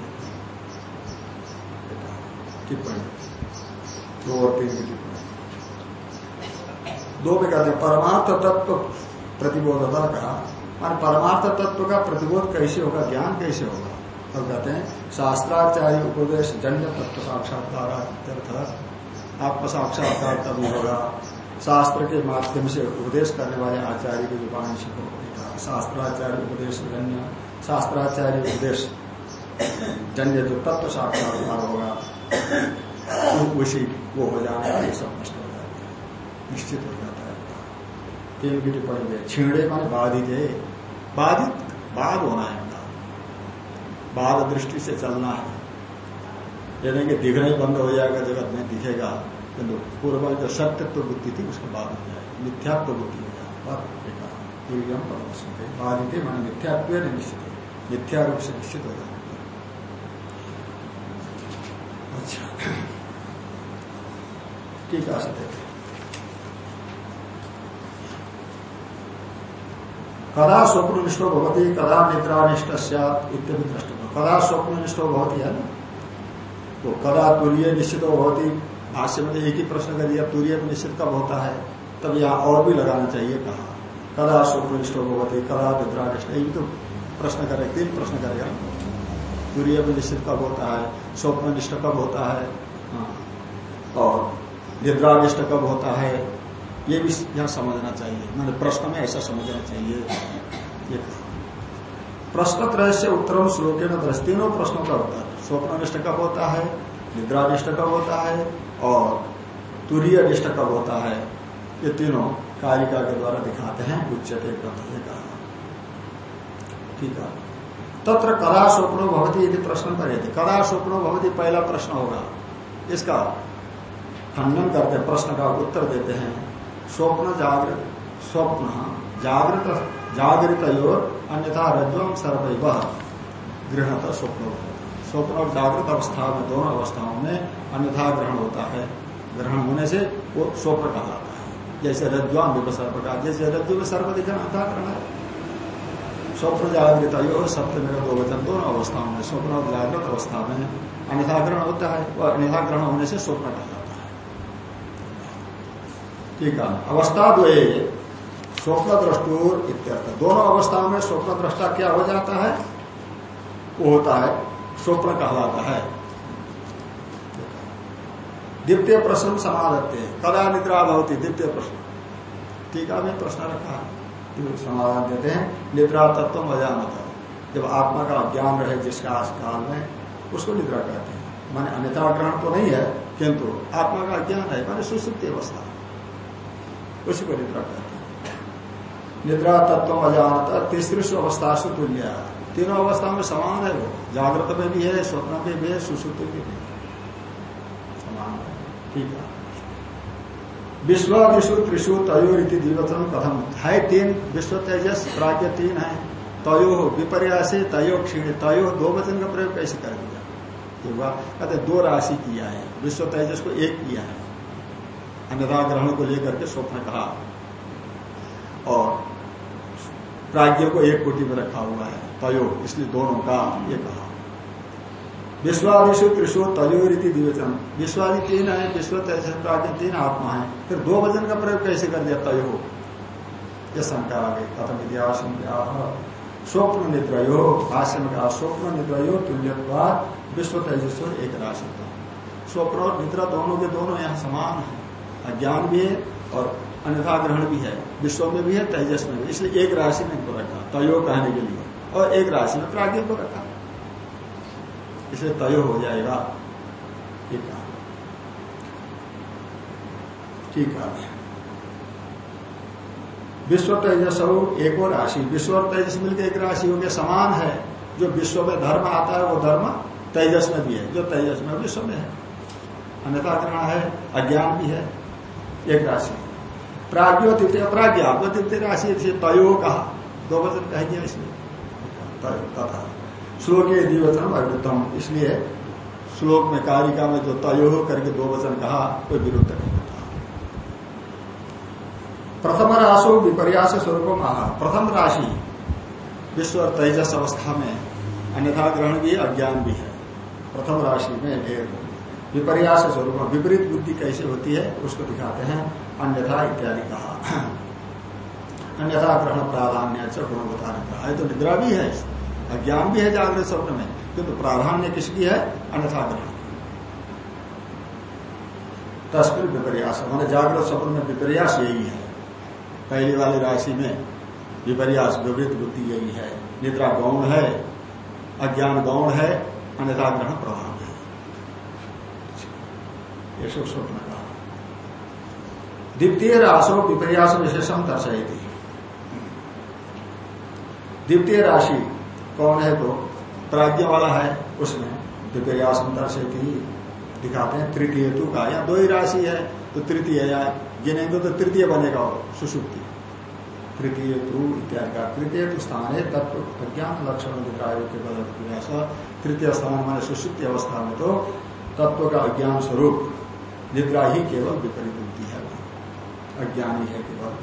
टिप्पणी। दो टिप्पणी। दो में कहते परमार्थ तत्व प्रतिबोधता का मान परमार्थ तत्व का प्रतिबोध कैसे होगा, ज्ञान कैसे होगा? अब कहते हैं। शास्त्राचार्य उपदेश, जन्य तत्व साक्षात्कार आत्म साक्षात्कार तभी होगा। शास्त्र के माध्यम से उपदेश करने वाले आचार्य की विवाणी से शास्त्राचार्य उपदेश जन्य, शास्त्राचार्य उपदेश जन्य जो तत्व साक्षात्कार होगा उसी वो हो का ये सब नष्ट हो जाता है। निश्चित हो जाता है। तीन की टिप्पणी छीणे माने बाधित है। बाधित बाध होना है। बाध दृष्टि से चलना है। यानी कि दिखना ही बंद हो जाएगा जगत में दिखेगा। किंतु पूर्व जो सत्यत्व बुद्धि थी उसके बाद हो जाएगी। मिथ्यात्व बुद्धि हो जाएगा। बाधित मान मिथ्यात्व निश्चित। है मिथ्या रूप से निश्चित हो जाएगा अच्छा। ठीक है देखें कदा स्वप्ननिष्ठो भवती कदा निद्रानिष्ठ इत्यादि दृष्ट कदा स्वप्ननिष्ठो भवती है ना तो कदा तुरीय निश्चित भवती भाष्य में एक ही प्रश्न कर दिया, तुरीय निश्चित कब होता है, तब यहाँ और भी लगाना चाहिए कहा कदा स्वप्ननिष्ठ भगवती कदा निद्रा निष्ठ ये तो प्रश्न करे तीन प्रश्न करेगा तुरीय निश्चित कब होता है स्वप्ननिष्ठ कब होता है हाँ। और निद्रानिष्ठ कब होता है, ये भी यहाँ समझना चाहिए, मैंने प्रश्न में ऐसा समझना चाहिए, ये प्रश्न त्रय से उत्तरम श्लोक न तीनों प्रश्नों का उत्तर स्वप्न कब होता है निद्रा कब होता है, और तुरीय निष्ठ कब होता है। ये तीनों कारिका के द्वारा दिखाते हैं उच्चते ग्रंथ ने कहा ठीक है। तत्र कदा स्वप्नो भवती यदि प्रश्न पर कदा स्वप्नो भवती पहला प्रश्न होगा। इसका खंडन करते प्रश्न का उत्तर देते हैं। स्वप्न जागृत स्वप्न, जागृत जागृत अन्यथा रज्वम सर्वैव गृहत स्वप्न। स्वप्न और जागृत अवस्था में, दोनों अवस्थाओं में अन्यथा ग्रहण होता है। ग्रहण होने से वो स्वप्न कहलाता है। जैसे रज्वाम विव सर्प का, जैसे रज्जु में सर्प दिखना अन्यथा ग्रहण है। स्वप्न जागृत यो सप्तम दो वचन, दोनों अवस्थाओं में, स्वप्न और जागृत अवस्था में अन्यथा ग्रहण होता है वह अन्यथा ग्रहण होने से स्वप्न कहलाता है। ठीक है, अवस्था द्वय। स्वप्न द्रष्टुर इत्यर्थ। दोनों अवस्थाओं में स्वप्न दृष्टा क्या हो जाता है? वो होता है, स्वप्न कहलाता है। द्वितीय प्रश्न समाधत्ते कदा निद्रा भवती द्वितीय प्रश्न। टीका में प्रश्न रखा। समाधान देते हैं। निद्रा तत्व अजानत। जब आत्मा का ज्ञान रहे जिसका आज काल में, उसको निद्रा कहते हैं। माने अन्यथा ग्रहण तो नहीं है, किंतु आत्मा का ज्ञान है, माने सुसुप्ति अवस्था। उसी को निद्रा कहते हैं। निद्रा तत्व अजानता तीसरी अवस्था से तुल्य। तीनों अवस्था में समान है वो। जागृत में भी है, स्वप्न में भी है, सुश्रुति में भी समान है। ठीक है। विश्व विश्व त्रिशु तयो रीति दिवचन कथम है तीन विश्व तेजस, प्राग्ञ तीन है। तयो विपर्यासे, तयो क्षीण। तयो दो वचन का प्रयोग कैसे कर दिया? कहते दो राशि किया है। विश्व तेजस को एक किया है। अन्यथा ग्रहण को लेकर के स्वप्न कहा। और प्राज्ञ को एक कोटि में रखा हुआ है। तयो, इसलिए दोनों का ये कहा। विश्वादिशु त्रिशु तयो रीति दिवचन विश्वादि तीन है विश्व तैसे प्राज्ञ तीन आत्मा है। फिर दो वचन का प्रयोग कैसे कर दिया? तयो। ये शंका आ गई। कथम इतिहास स्वप्न निद्रयो। भाष्य में कहा, स्वप्न निद्रयो तुल्यवाद विश्व तेजस्व एक राशि स्वप्न और निद्रा दोनों के दोनों यहाँ समान है। अज्ञान भी है और अन्यथा ग्रहण भी है। विश्व में भी है, तेजस में भी इसलिए एक राशि में इनको रखा, तयो कहने के लिए। और एक राशि में प्राज्ञ को रखा। इसलिए तय हो जाएगा। ठीक है। ठीक है। विश्व तेजस हो, एक और राशि। विश्व और तेजस मिलकर एक राशि हो गया, समान है। जो विश्व में धर्म आता है, वो धर्म तेजस में भी है। जो तेजस में विश्व में है। अन्यथा ग्रहण है, अज्ञान भी है, एक राशि। प्राज्ञो द्वितीय प्राज्ञ आपको द्वितीय राशि तयो कहा दो वचन कह दिया इसलिए तथा। श्लोक द्विवचन अविरुद्धम इसलिए श्लोक में कारिका में जो तयो करके दो वचन कहा, कोई विरुद्ध नहीं होता प्रथम राशो विपर्यास स्वरूप महा प्रथम राशि विश्व और तेजस अवस्था में अन्यथा ग्रहण भी, अज्ञान भी है। प्रथम राशि में ढेर विपर्यास स्वरूप विपरीत बुद्धि कैसे होती है, उसको दिखाते हैं। अन्यथा इत्यादि कहा। अन्यथा ग्रहण प्राधान्य गुण बताने का है तो निद्रा भी है, अज्ञान भी है जागृत स्वप्न में। किंतु प्राधान्य किसकी है? अन्यथा ग्रहण तस्वीर विपर्यास। मैंने जागृत स्वप्न में विपर्यास यही है। पहली वाली राशि में विपर्यास, विवृत बुद्धि यही है। निद्रा गौण है, अज्ञान गौण है, अन्यथा ग्रहण प्रभाव है। ये सब स्वप्न का द्वितीय राशो विपर्यास विशेषम दर्शाई थी द्वितीय राशि कौन है तो प्राज्ञ वाला है, उसमें विपर्यास दर्शयती। दिखाते हैं तृतीय तु का, या दो ही राशि है तो तृतीय, या गिनेंगे तो तृतीय बनेगा और सुसुप्ति तृतीय तु इत्यादि का तृतीय तो स्थान है, तत्व अज्ञान लक्षण विग्राह के प्रयास तृतीय स्थान माने सुसुप्ति अवस्था में तो तत्व का अज्ञान स्वरूप, निद्रा ही केवल विपरीत अज्ञानी है केवल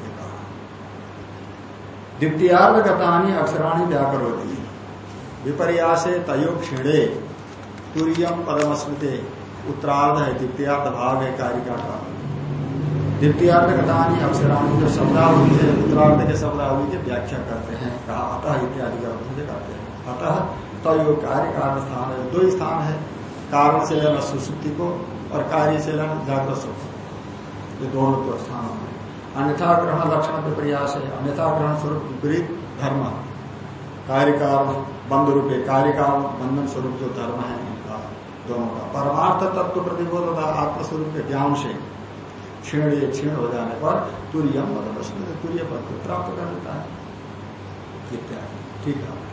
द्वितीयार्थ गतानी अक्षराणी व्याकर होती विपर्यासे तयो क्षीणे तुरियम परमस्मृते, उत्तरार्ध है द्वितीयार्थ भाव है कारिका का द्वितीयार्थ गतानी अक्षराणी जो शब्दावली है, उत्तरार्ध के शब्दावली की व्याख्या करते हैं, कहा अतः इत्यादि का अर्थ कहते हैं। अतः तय कार्य कारण स्थान है, दो स्थान है कारण से लेना सुसुप्ति को, और कार्य से लेना जागृत सुख ये दोनों तो स्थान है। अन्यथा ग्रहण लक्षण के प्रयास है, अन्यथा ग्रहण स्वरूप विपरीत धर्म। कार्यकाल बंध रूप, कार्यकाल बंधन स्वरूप जो धर्म है, इनका, दोनों का। परमार्थ तत्व प्रतिबोध होता आत्मस्वरूप के ज्ञान से। क्षीण क्षीण हो जाने पर तुरियम मतलब तुरीय पद को प्राप्त कर लेता है। ठीक है।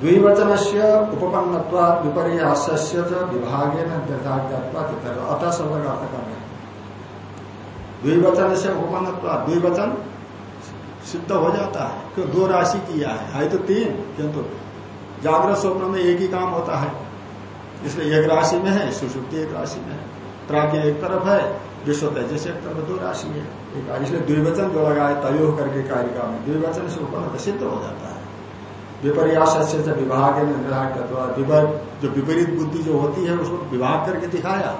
द्विवचन से उपपन्न विपर्यास्य विभागे में अतः शब्द का अर्थ करने द्विवचन से उपपन्न द्विवचन सिद्ध हो जाता है। क्यों? दो राशि किया है है तो तीन, किंतु जागृत स्वप्न में एक ही काम होता है। इसलिए एक राशि में है सुसुप्ति एक राशि में है। प्राज्ञ एक तरफ़ है, विश्व तेजस एक तरफ़ दो राशि है। एक इसलिए द्विवचन जो लगा है तय करके कारिका में द्विवचन से उपन्न सिद्ध हो जाता है। विपर्यास से विभाग में निर्धारित जो विपरीत बुद्धि जो होती है, उसको विभाग करके दिखाया।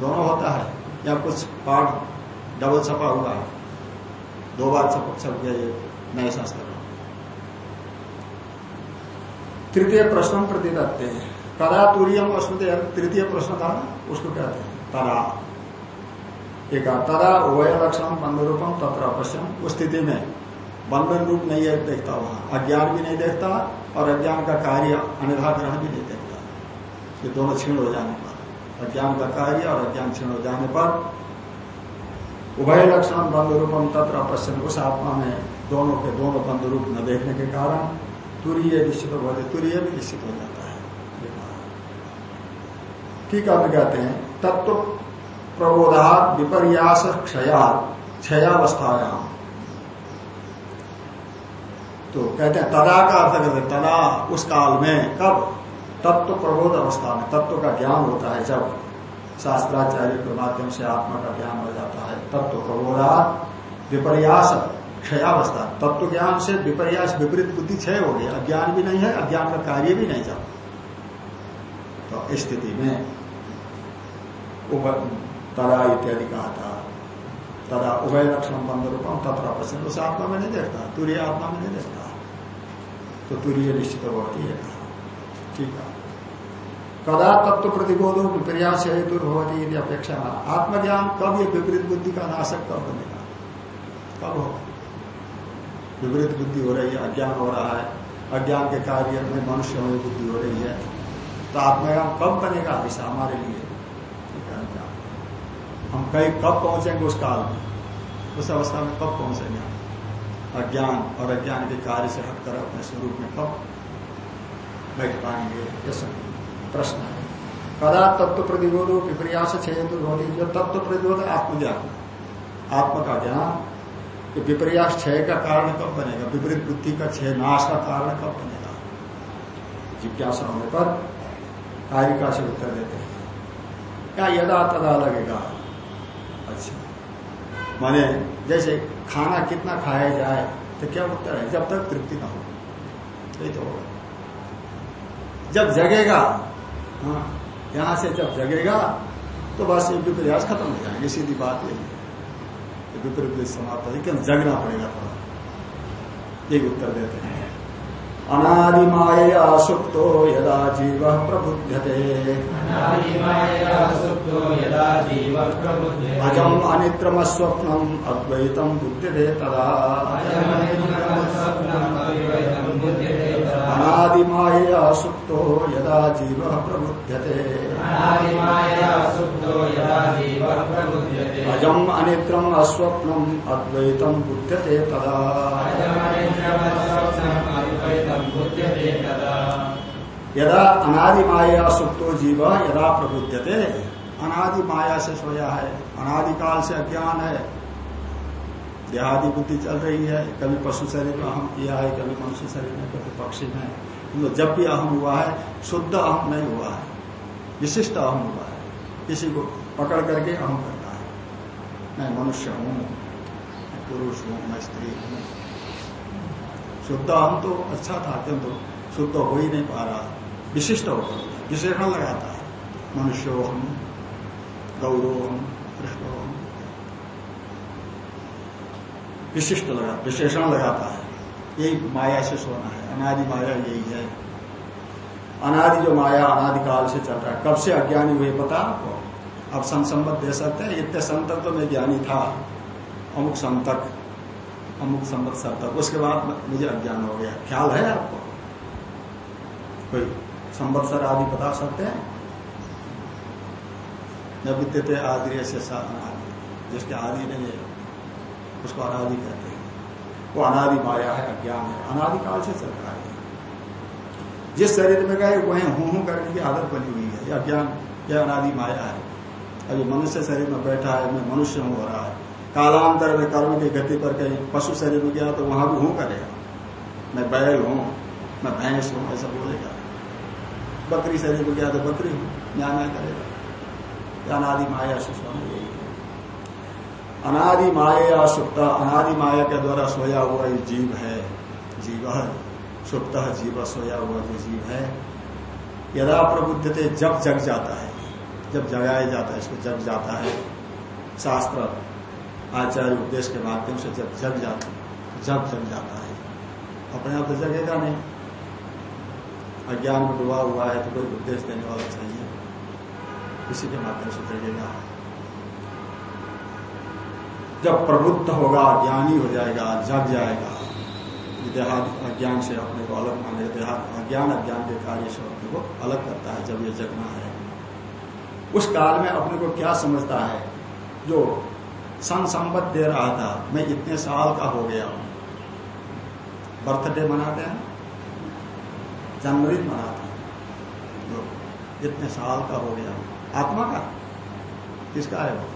दोनों होता है। या कुछ पाठ डबल छपा हुआ है। दो बार छप छप गया ये नए शास्त्र तृतीय प्रश्न प्रति रखते हैं। कदा तुरियम तृतीय प्रश्न था ना? उसको कहते हैं? तदा। एक तदा उभय लक्षण बंध रूपम तत्र अवश्यम उस स्थिति में बंधन रूप नहीं है, देखता वहाँ अज्ञान भी नहीं देखता और अज्ञान का कार्य अनिधा ग्रहण भी नहीं देखता। ये दोनों क्षीण हो जाने पर। अज्ञान का कार्य और अज्ञान क्षीण हो जाने पर उभय लक्षण बंद रूपम तत्र अपश्यन उस आत्मा में दोनों के दोनों बंद रूप न देखने के कारण तुरीय निश्चित हो जाते तुरीय भी निश्चित हो जाता है। ठीक है कहते हैं, तत्व प्रबोधा विपर्यास क्षया क्षयावस्थायाम। तो कहते हैं, तदा का अर्थ करते तदा उस काल में कब? तत्व प्रबोध अवस्था में, तत्व का ज्ञान होता है जब शास्त्राचार्य के माध्यम से आत्मा का ज्ञान हो जाता है। तत्व प्रबोधा विपर्यास क्षयावस्था। तत्व ज्ञान से विपर्यास विपरीत बुद्धि क्षय हो गया। अज्ञान भी नहीं है, अज्ञान का कार्य भी नहीं जब तो स्थिति में तदा इत्यादि कहा था। तदा उभय लक्षण बंद रूपम तथा प्रसन्न। उस आत्मा में नहीं देखता, तुरीय आत्मा में नहीं देखता। तो तुरीय निश्चित होती है। ठीक है। कदा तत्व प्रतिबोधो विपर्यास हेतु यदि अपेक्षा। आत्मज्ञान कब ये विपरीत बुद्धि का नाशक कब बनेगा? कब होगा? विपरीत बुद्धि हो रही है, अज्ञान हो रहा है। अज्ञान के कार्य में मनुष्य में बुद्धि हो रही है। तो आत्मज्ञान कब बनेगा? ऐसा हमारे लिए। हम कई कब पहुँचेंगे उस काल में? उस अवस्था में कब पहुँचेंगे अज्ञान और अज्ञान के कार्य से हटकर अपने स्वरूप में कब बैठ पाएँगे? ये सब। प्रश्न। कदा तत्व प्रतिबोध विपर्यास जो तत्व प्रतिबोध आत्मज्ञान। आत्म का ज्ञान विपर्यास क्षय का कारण कब बनेगा? विपरीत बुद्धि का क्षय, नाश का कारण कब बनेगा? जिज्ञासा होने पर कारिका से उत्तर देते हैं। क्या यदा तदा लगेगा? अच्छा। माने जैसे खाना कितना खाया जाए तो क्या उत्तर है? जब तक तृप्ति ना हो। यही तो होगा। जब जगेगा हाँ यहाँ से जब जगेगा तो बस ये विपर्यास खत्म हो जाएँगे सीधी बात यही है। विपरीत समाप्त है क्यों जगना पड़ेगा थोड़ा। ये उत्तर देते हैं। अनादिमाया सुप्तो यदा जीव प्रबुध्यते अजम अनिद्रम स्वप्नम अद्वैतम बुद्ध्यते तदा अनादिमाया सुप्तो यदा जीव प्रबुध्यते। अजम अनिद्रम अस्वप्नम अद्वैतम बुध्यते तदा। यदा अनादि माया सुप्तो जीव यदा प्रबुद्धते अनादि माया से सोया है अनादिकाल से अज्ञान है देहादि बुद्धि चल रही है, कभी पशु शरीर में अहम किया है, कभी मनुष्य शरीर में, कभी पक्षी में। तो जब भी अहम हुआ है, शुद्ध अहम नहीं हुआ है, विशिष्ट अहम हुआ है। किसी को पकड़ करके अहम करता है। मैं मनुष्य हूँ, मैं पुरुष हूँ, मैं स्त्री हूँ। शुद्ध अहम तो अच्छा था, किंतु शुद्ध हो ही नहीं पा रहा। विशिष्ट होकर विशेषण लगाता है। मनुष्यो हम गौरव हम कृष्ण विशिष्ट लगा, विशेषण लगाता है यही माया से सोना है, अनादि माया यही है। अनादि जो माया अनादिकाल से चल रहा है, कब से अज्ञानी हुए पता आपको? अब संसंबत दे सकते हैं, इतने संतक तो मैं ज्ञानी था। अमुक संतक, अमुक संवत्सर तक उसके बाद मुझे अज्ञान हो गया। ख्याल है आपको? कोई संवत्सर आदि बता सकते हैं? न विद्यते आदि से साधन आदि, जिसके आदि नहीं है। उसको अनादि कहते हैं। वो अनादि माया है, अज्ञान है। अनादिकाल से चल रहा है। जिस शरीर में गए, वही हूँ हूँ करने की आदत बनी हुई है। यह अज्ञान यह अनादि माया है। अभी मनुष्य शरीर में बैठा है, मैं मनुष्य हूँ हो रहा है। कालांतर में कर्म की गति पर कहीं पशु शरीर में गया तो वहाँ भी हूँ करेगा। मैं बैल हूँ, मैं भैंस हूँ, ऐसा बोलेगा। बकरी शरीर में गया तो बकरी हूँ। न्याय करेगा। अनादि माया से स्वामी यही है अनादि माया सुप्त, अनादि माया के द्वारा सोया हुआ ये जीव है। जीव सुप्त जीव सोया हुआ जो जीव है। यदा प्रबुद्धते जब जग जाता है, जब जगाया जाता है, इसको जग जाता है। शास्त्र, आचार्य उपदेश के माध्यम से जब जग जाता है जब जग जाता है। अपने आप तो जगेगा नहीं। अज्ञान में डुबा हुआ है तो कोई उपदेश देने वाला चाहिए। इसी के माध्यम से जगेगा। जब प्रबुद्ध होगा, ज्ञानी हो जाएगा, जग जाएगा। देहात अज्ञान से अपने को अलग माने देहात अज्ञान अज्ञान के कार्य से अपने को अलग करता है, जब ये जगना है। उस काल में अपने को क्या समझता है? जो सन दे रहा था, मैं इतने साल का हो गया हूँ। बर्थडे मनाते हैं जन्मदिन मनाते हैं। इतने साल का हो गया हूँ। आत्मा का? किसका है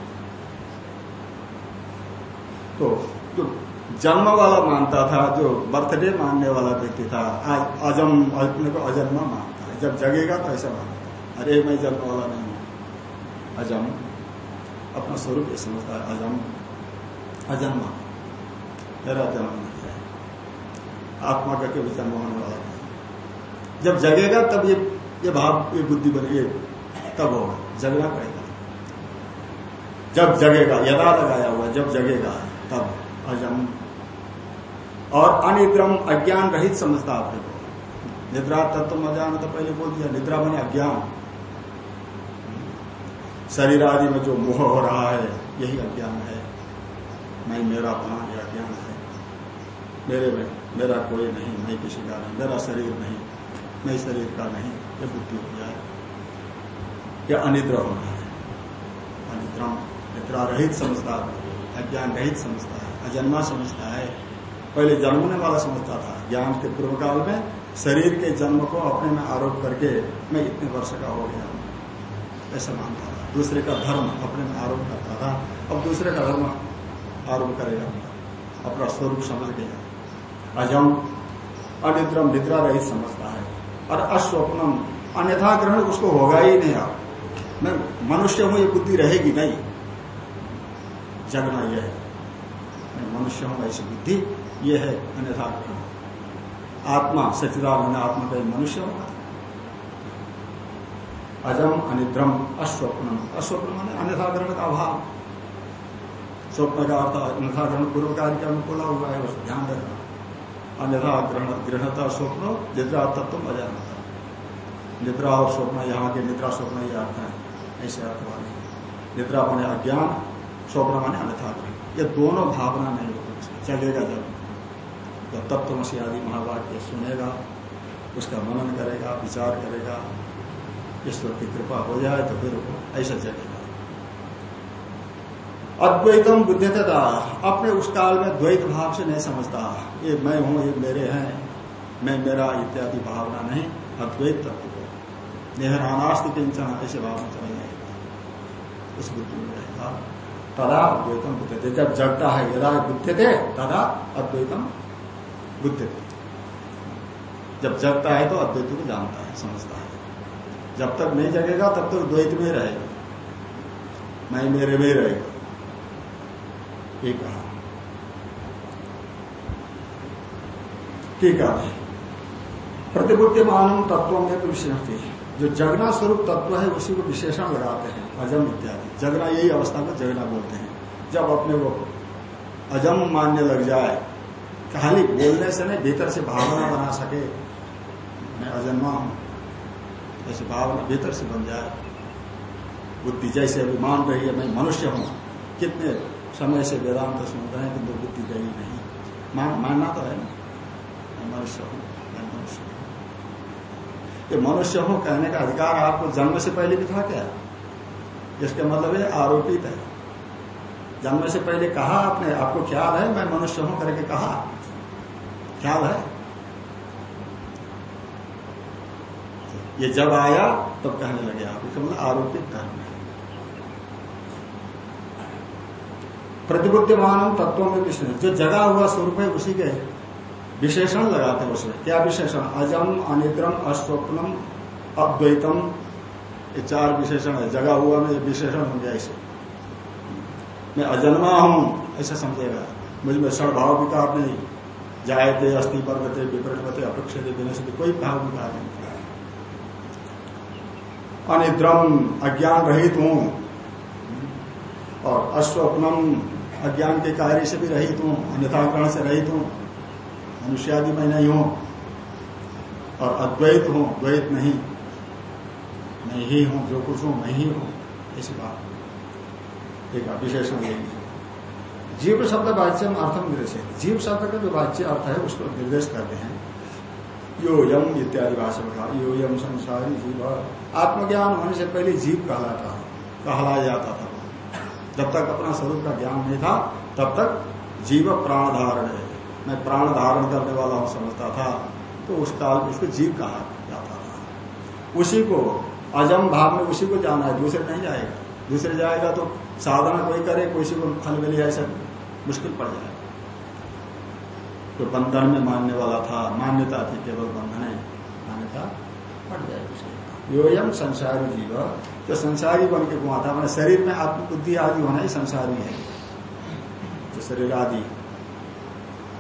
तो जो जन्म वाला मानता था, जो बर्थडे मानने वाला व्यक्ति था, आज अजम, अपने को अजन्मा मानता है। जब जगेगा तो ऐसा मानता है। अरे मैं जन्म वाला नहीं हूँ। अजम, अपना स्वरूप ये समझता है, अजम। अजन्मा। मेरा जन्म नहीं है। आत्मा का कभी जन्म होने वाला नहीं जब जगेगा, तब ये ये भाव, ये बुद्धि बनेगी तब होगा। जगना पड़ेगा जब जगेगा, यदा लगाया हुआ जब जगेगा। तब अजम। और अनिद्रम अज्ञान रहित समझता आपने को निद्रा तत्व अजान तो पहले बोल दिया, निद्रा बने अज्ञान। शरीर आदि में जो मोह हो रहा है, यही अज्ञान है। मैं मेरा बना यह अज्ञान है। मेरे में, मेरा कोई नहीं मैं किसी का नहीं, मेरा शरीर नहीं मैं शरीर का नहीं, ये बुद्धि हो जाए यह अनिद्र होना है। अनिद्रम, निद्रा रहित समझता अज्ञान रहित समझता है, अजन्मा समझता है। पहले जन्मने वाला समझता था, ज्ञान के पूर्व काल में शरीर के जन्म को अपने में आरोप करके मैं इतने वर्ष का हो गया। ऐसा मानता था। दूसरे का धर्म अपने में आरोप करता था, अब दूसरे का धर्म आरोप करेगा। अपना स्वरूप समझ गया। अजम, अनिद्रम निद्रा रहित समझता है। और अस्वप्नम अन्यथा ग्रहण उसको होगा ही नहीं। आप मैं मनुष्य हूँ, ये बुद्धि रहेगी नहीं। जगना यह है मनुष्य हूँ, ऐसी बुद्धि ये है, अन्यथा आत्मा। सचिदानंद आत्मा का मनुष्य होगा अजम अनिद्रम अस्वप्नम। अस्वप्न माने अन्यथा ग्रहण का अभाव। स्वप्न का अर्थ अन्यथा ग्रहण पूर्व कार्य के अनुकूल हुआ है, उस ध्यान रखना। अन्यथा ग्रहण गृहता स्वप्न, निद्रा तत्व अजानता निद्रा और स्वप्न, यहाँ के निद्रा स्वप्न ये अर्थ है। ऐसे अर्थ वाले निद्रा माने अज्ञान स्वप्न माने अन्यथा ग्रहण ये दोनों भावना नहीं होती चलेगा जब जब तत्वमसी आदि महावाक्य सुनेगा, उसका मनन करेगा, विचार करेगा, ईश्वर की कृपा हो जाए तो फिर ऐसा चलेगा। अद्वैतम बुद्धिता अपने उस काल में द्वैत भाव से नहीं समझता। ये मैं हूँ, ये मेरे हैं, मैं, मेरा इत्यादि भावना नहीं, अद्वैत तत्व को। नेहरानास्त किंचन ऐसे भाव में चले जाएगा। उस बुद्धि में रहेगा तदा अद्वैतम बुद्ध जब जगता है, यदा बुद्ध थे तदा अद्वैतम बुद्ध थे जब जगता है तो अद्वैत को जानता है, समझता है। जब तक नहीं जगेगा, तब तक द्वैत में रहेगा। मैं मेरे में रहेगा। ये कहा। ठीक है प्रतिबुद्धिमान तत्वों में विशेष जो जगना स्वरूप तत्व है, उसी को विशेषण लगाते हैं। अजम इत्यादि। जगना यही अवस्था को जगना बोलते हैं। जब अपने को अजम मानने लग जाए खाली बोलने से नहीं भीतर से भावना बना सके मैं अजन्मा हूँ। ऐसी भावना भीतर से बन जाए। बुद्धि जैसे अभी मान रही है मैं मनुष्य हूँ। कितने समय से वेदांत सुन रहे हैं किंतु बुद्धि गई नहीं। मान, मानना तो है ना? मैं मनुष्य हूँ मैं मनुष्य हूँ। ये मनुष्य हूँ कहने का अधिकार आपको जन्म से पहले भी था क्या? इसका मतलब है आरोपित है। जन्म से पहले कहा आपने, आपको ख्याल है? मैं मनुष्य हूँ करके कहा। ख्याल है? ये जब आया, तब कहने लगे आप। इसका मतलब आरोपित धर्म है। प्रतिबुद्धिमान तत्वों में विशेषण जो जगा हुआ स्वरूप है, उसी के विशेषण लगाते हैं उसमें। क्या विशेषण? अजम, अनिद्रम, अस्वप्नम, अद्वैतम ये चार विशेषण है जगा हुआ में विशेषण हो गया इसे। मैं अजन्मा हूँ, ऐसा समझेगा। मुझमें सड़भाव विकार नहीं थे अस्थि पर्वते विपरीत अपेक्षित विनशित कोई भाव विकार नहीं अनिद्रम अज्ञान रहित हूँ, और अस्वप्नम अज्ञान के कार्य से भी रहित हूँ अन्यथाकरण से रहित हूँ, मनुष्यादि में नहीं हूँ, और अद्वैत हूँ, द्वैत नहीं। मैं ही हूँ, जो कुछ हूँ, मैं ही हूँ। ऐसी बात एक विशेषण लेंगे जीव शब्द वाच्य में अर्थम निर्देश जीव शब्द का जो वाच्य अर्थ है, उसको निर्देश करते हैं। यो यम इत्यादि भाषा में कहा, यो यम संसारी जीव। आत्मज्ञान होने से पहले जीव कहलाता कहलाया जाता था। जब तक अपना स्वरूप का ज्ञान नहीं था, तब तक जीव प्राण धारण है। मैं प्राण धारण करने वाला हूँ, समझता था। तो उस काल में उसको जीव कहा जाता था। उसी को अजम भाव में उसी को जाना है, दूसरे नहीं जाएगा। दूसरे जाएगा तो साधना कोई करे, कोई को फल मिले, ऐसा मुश्किल पड़ जाएगा जो बंधन में मानने वाला था, मान्यता थी, केवल बंधन है, मान्यता पड़ जाए उसके। योयम संसारी जीव। जो संसारी बन के घुमा था, मैंने शरीर में आत्मबुद्धि आदि होना ही संसारी है। जो शरीर आदि,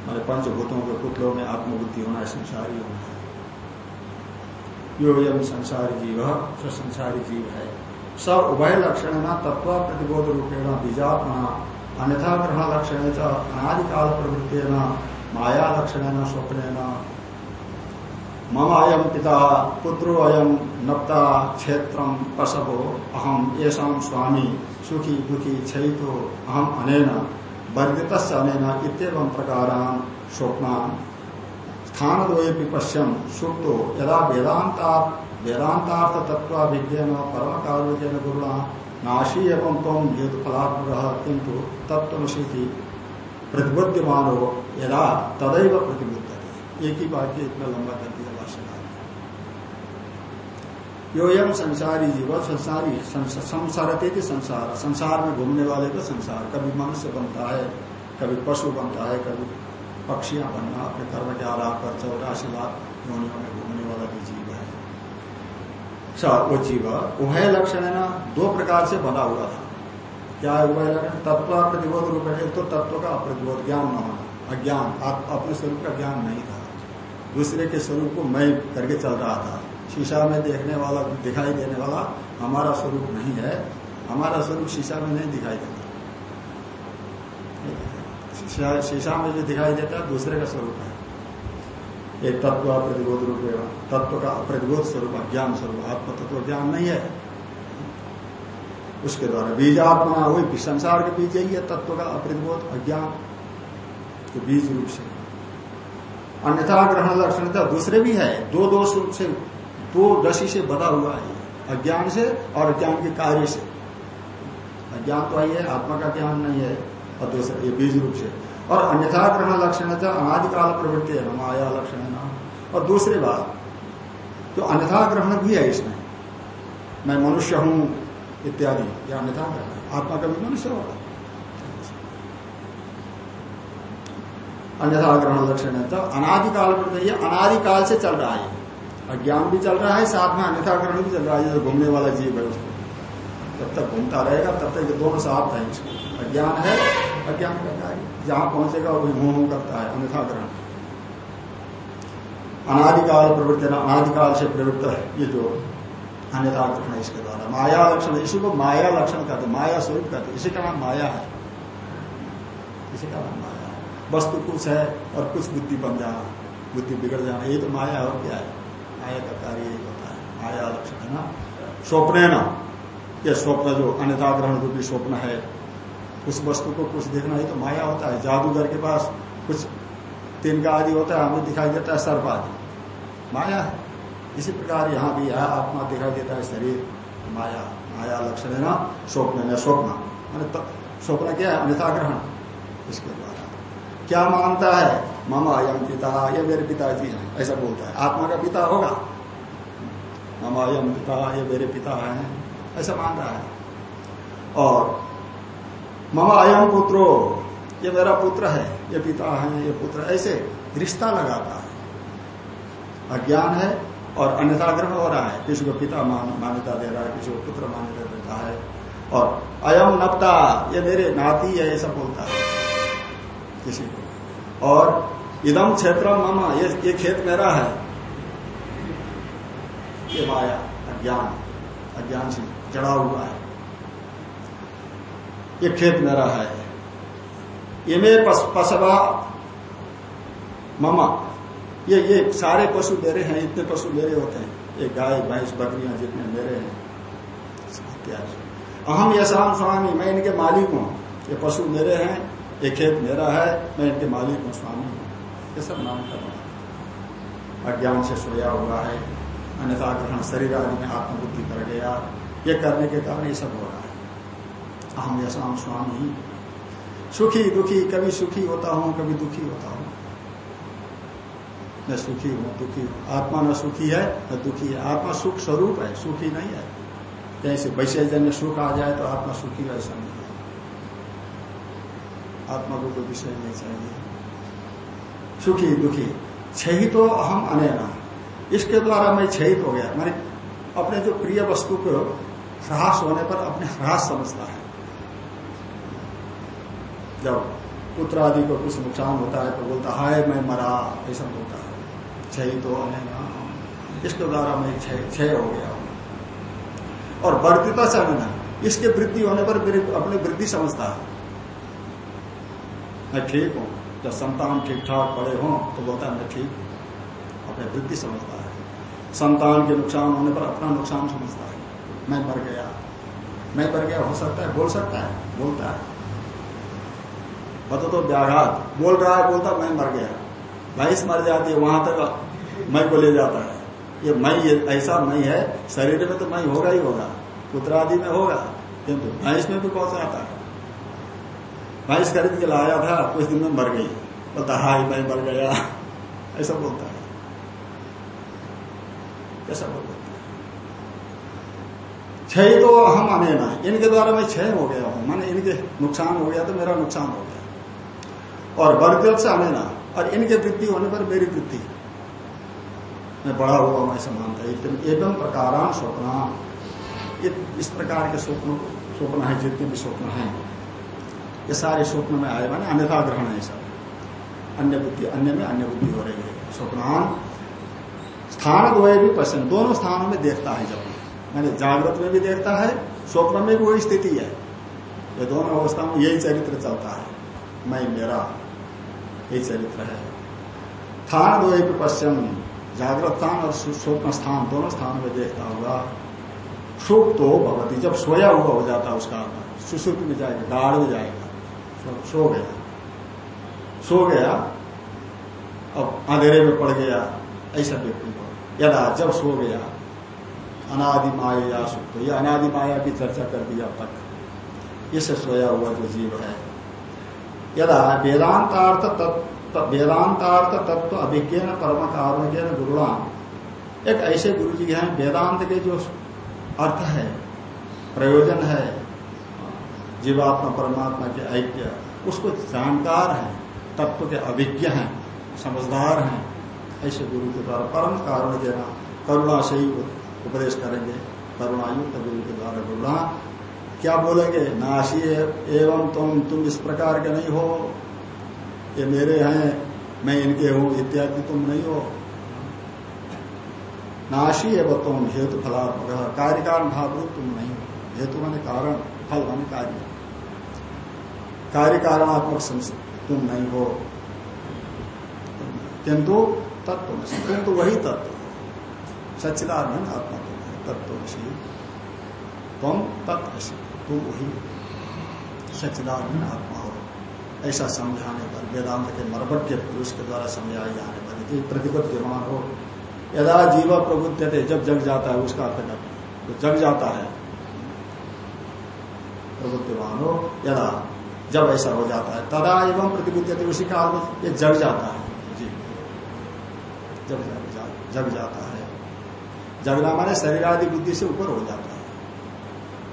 मैंने पंचभूतों के पुतलों में आत्मबुद्धि होना है संसारी होना है। योयम संसारी जीव जो संसारी जीव है सब उभय लक्षण न तत्व प्रतिबोध रूपेण बीजात्मा अन्यथा ग्रहण लक्षण अनादिकाल प्रवृत्ति माया लक्षण स्वप्न मम अयम पिता, पुत्रो अयम नप्ता, क्षेत्र पशवो अहम येषा स्वामी, सुखी दुखी क्षयितो अहम अनेन। वर्धित अनेन इतम प्रकारान, स्वप्नान। स्थानद्वये पश्यम सुप्तो यदा वेदांता वेदांतार्थ तत्वाभिज्ञान परम कारुज्ञान गुरुणा नाशी एवं तम हेतु फलात्मक किंतु तत्वशी प्रतिबुद्धिमान हो यदा तदैव प्रतिबुद्ध एक ही वाक्य इतना लंबा कर दिया भाषण योयम संसारी जीव, संसारी संसारते थी संसार संसार में घूमने वाले का संसार। कभी मनुष्य बनता है, कभी पशु बनता है, कभी पक्षियाँ बनना अपने कर्म के आधार पर चौरासी लाख योनियों में घूमने वाला भी जीव है। अच्छा, वो जीव उभय लक्षण है ना दो प्रकार से बना हुआ था। क्या हुआ तत्व प्रतिबोध रूप है तो तत्व का अप्रतिबोध ज्ञान न होना अज्ञान अपने स्वरूप का ज्ञान नहीं था। दूसरे के स्वरूप को मैं करके चल रहा था। शीशा में देखने वाला दिखाई देने वाला हमारा स्वरूप नहीं है। हमारा स्वरूप शीशा में नहीं दिखाई देता। शीशा में जो दिखाई देता है, दूसरे का स्वरूप है। एक तत्व प्रतिबोध रूप तत्व का प्रतिबोध स्वरूप, अज्ञान स्वरूप आत्म तत्व ज्ञान नहीं है। उसके द्वारा बीज आत्मा वही संसार के बीज यही है, तत्व का अप्रतिबोध, अज्ञान तो बीज रूप से। अन्यथा ग्रहण लक्षण तो दूसरे भी है। दो दोष रूप से, दो दशी से बदा हुआ है। अज्ञान से और अज्ञान के कार्य से। अज्ञान तो आई है, आत्मा का ज्ञान नहीं है। ये बीज रूप से। और अन्यथा ग्रहण लक्षण है अनादिकाल प्रवृत्ति है, माया लक्षण है ना और दूसरी बात तो अन्यथा ग्रहण भी है इसमें। मैं मनुष्य हूँ, इत्यादि, या अन्यथा ग्रहण आत्मा का भी मनुष्य होगा। अन्यथा ग्रहण लक्षण है तो अनादिकाल प्रवृत्ति ये अनादिकाल से चल रहा है। अज्ञान भी चल रहा है, साथ में अन्यथा ग्रहण भी चल रहा है घूमने वाला जीव है उसको। जब तक घूमता रहेगा, तब तक दोनों साथ है इसको अज्ञान है, अज्ञान का कार्य। जहाँ पहुंचेगा वो मुँह करता है, अन्यथा ग्रहण। अनादिकाल प्रवृत्ति, अनादिकाल से प्रवृत्त है, ये जो अन्यथा ग्रहण है, इसके द्वारा। माया लक्षण, इसी को माया लक्षण कहते माया स्वरूप कहते इसी का नाम माया है। इसी का नाम माया है। वस्तु कुछ है और कुछ बुद्धि बन जाना, बुद्धि बिगड़ जाना, ये तो माया और क्या है? माया का कार्य यही होता है। माया लक्षण है ना? स्वप्न न यह स्वप्न जो अन्यथा ग्रहण रूपी स्वप्न है उस वस्तु को कुछ देखना ही तो माया होता है, जादूगर के पास कुछ तीन का आदि होता है हमें दिखाई देता है, सर्प आदि। माया है। इसी प्रकार यहाँ भी है आत्मा दिखाई देता है, शरीर, माया माया लक्षण है ना, स्वप्न में स्वप्न। मैंने स्वप्न क्या है? अन्यथा ग्रहण। इसके द्वारा। क्या मानता है? मामा यम पिता, ये मेरे पिताजी हैं, ऐसा बोलता है। आत्मा का पिता होगा। मामा यम पिता, ये मेरे पिता हैं, ऐसा मान रहा है। और मम अयम पुत्रो। ये मेरा पुत्र है ये पिता है ये पुत्र ऐसे रिश्ता लगाता है अज्ञान है और अन्यथा ग्रहण हो रहा है। किसी को पिता मान, मान्यता दे रहा है किसी को पुत्र मान्यता देता है। और अयम नपता ये मेरे नाती है ऐसा बोलता है किसी को। और इदम क्षेत्र मामा ये ये खेत मेरा है। ये माया अज्ञान अज्ञान से जड़ा हुआ है। ये खेत मेरा है। इमे पशवा ममा, ये ये सारे पशु मेरे हैं, इतने पशु मेरे होते हैं। ये गाय, भैंस, बकरियाँ जितने मेरे हैं अहम यशाम स्वामी, मैं इनके मालिक हूँ। ये पशु मेरे हैं, ये खेत मेरा है, मैं इनके मालिक हूँ, स्वामी हूँ। ये सब नाम कर रहा अज्ञान से सोया हुआ है, अन्यथा ग्रहण शरीर आदि में आत्मबुद्धि कर गया। ये करने के कारण ये सब हो रहा है। अहम यशाम स्वामी सुखी दुखी, कभी सुखी होता हूँ, कभी दुखी होता हूँ। मैं सुखी हूँ, दुखी हूँ। आत्मा न सुखी है, न दुखी है। आत्मा सुख स्वरूप है, सुखी नहीं है। जैसे वैसे जन्य सुख आ जाए तो आत्मा सुखी ऐसा नहीं है। आत्मा को कोई विषय नहीं चाहिए। सुखी, दुखी। छही तो अहम अनैना। इसके द्वारा मैं छहित हो गया। मैंने अपने जो प्रिय वस्तु को ह्रास होने पर अपने ह्रास समझता है। जब पुत्र आदि को कुछ नुकसान होता है तो बोलता है मैं मरा। ऐसा बोलता है। क्षय तो इसके द्वारा मैं क्षय हो गया और वर्तिता समझना इसके वृद्धि होने पर मेरे अपने वृद्धि समझता है। मैं ठीक हूँ। जब संतान ठीक ठाक पड़े हों तो बोलता है, मैं ठीक हूँ। अपने वृद्धि समझता है। संतान के नुकसान होने पर अपना नुकसान समझता है। मैं मर गया। मैं मर गया, हो सकता है, बोल सकता है, बोलता है। बतो तो व्याघात बोल रहा है, बोलता, मैं मर गया। भैंस मर जाती है, वहाँ तक मैं को ले जाता है। ये मैं ऐसा मैं है, शरीर में तो मैं होगा ही होगा। पुत्र आदि में होगा, किंतु भैंस में भी पहुँच जाता है? भैंस खरीद के लाया था कुछ दिन में मर गई। बोलता हाई मैं मर गया। ऐसा बोलता है। ऐसा बोलता है। क्षय तो हम आने ना। इनके द्वारा मैं क्षय हो गया हूँ। मैंने इनके नुकसान हो गया तो मेरा नुकसान हो गया। और वर्ग से आने ना। और इनके वृद्धि होने पर मेरी वृद्धि मैं बड़ा हुआ, मैं समानता एकदम प्रकारान स्वप्न। इस प्रकार के स्वप्न स्वप्न है, जितने भी स्वप्न हैं। ये सारे स्वप्न में आए माने अन्यथा ग्रहण है सब। अन्य बुद्धि, अन्य में अन्य बुद्धि हो रही है। स्वप्नान स्थान द्वय भी पसंद। दोनों स्थानों में देखता है जब। मैंने जागृत में भी देखता है, स्वप्न में भी वही स्थिति है। ये दोनों अवस्था में यही चरित्र चलता है। मैं, मेरा। यही चरित्र है स्थान दो एक पश्चिम जागृत स्थान और स्वप्न स्थान दोनों स्थान में देखता होगा, सुख तो भगवती जब सोया हुआ हो जाता उसका सुसुप्त में जाएगा गाढ़ में जाएगा, सो गया। सो गया, अब अंधेरे में पड़ गया, ऐसा व्यक्ति को। यदा जब सो गया, अनादि माया सुख तो यह अनादि माया की चर्चा कर दी तक। इससे सोया हुआ जो जीव है यदा वेदांतार्थ तत्व वेदांतार्थ तत्व अभिज्ञ परम कारण गुरुणाम एक ऐसे गुरु जी हैं, वेदांत के जो अर्थ है, प्रयोजन है, जीवात्मा, परमात्मा के ऐक्य, उसको जानकार है, तत्व के अभिज्ञ हैं, समझदार हैं, ऐसे गुरु के द्वारा परम कारण देना करुणा से ही उपदेश करेंगे, करुणायुक्त गुरु के द्वारा करुणा क्या बोलेंगे? नाशी एवं तुम तुम इस प्रकार के नहीं हो। ये मेरे हैं, मैं इनके हूँ, इत्यादि तुम नहीं हो। नाशी एवं तुम, हेतु फलात्मक कार्य कारण भाव तुम नहीं हो। हेतु मैंने कारण, फल मान कार्य। कार्य कारणात्मक तुम नहीं हो। किंतु तत्व किंतु वही तत्व। सच्चिदानंद आत्मा तुम तत्व तुम तत्व तुम वही सच्चिदानंद आत्मा हो। ऐसा समझाने पर वेदांत के मरबट्य पुरुष के द्वारा समझाए जाने पर यदि प्रतिबद्धमान हो, यदा जीव प्रबुद्ध थे जब जग जाता है, उसका अर्थ तो जग जाता है, प्रबुद्धमान हो, यदा जब ऐसा हो जाता है, तदा एवं प्रतिबुद्ध उसी में ये जग जाता है। जब जग जाता है। जगना माने शरीर आदि बुद्धि से ऊपर हो जाता है।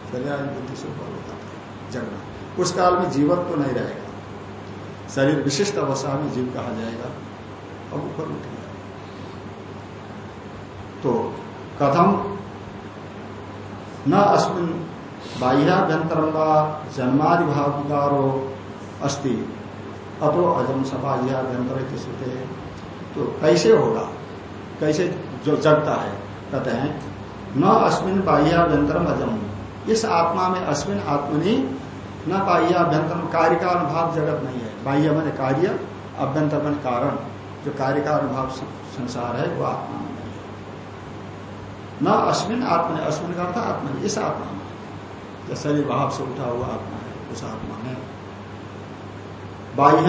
आदि बुद्धि से ऊपर हो जाता है, जगना। उस काल में जीवन तो नहीं रहेगा। शरीर विशिष्ट अवस्था में जीव कहा जाएगा? अब ऊपर उठ गया तो कथम न अस्मिन बाह्याभ्यंतरम व जन्मादि भाविकारो अस्ति। अतो अजम सफाह्याभ्यंतर श्रुते तो कैसे होगा? कैसे जो जगता है? कहते हैं, न अश्विन बाह्याभ्यंतरम अजम। इस आत्मा में अश्विन आत्मनि न बाह्य अभ्यंतर कार्य का अनुभाव जगत नहीं है। बाह्य मन कार्य अभ्यंतर मन कारण। जो कार्य का अनुभाव संसार है, वो आत्मा में नहीं है। न अश्विन आत्मा अश्विन का अर्थ आत्मा इस आत्मा में। जो शरीर भाव से उठा हुआ आत्मा है, उस आत्मा में। बाह्य,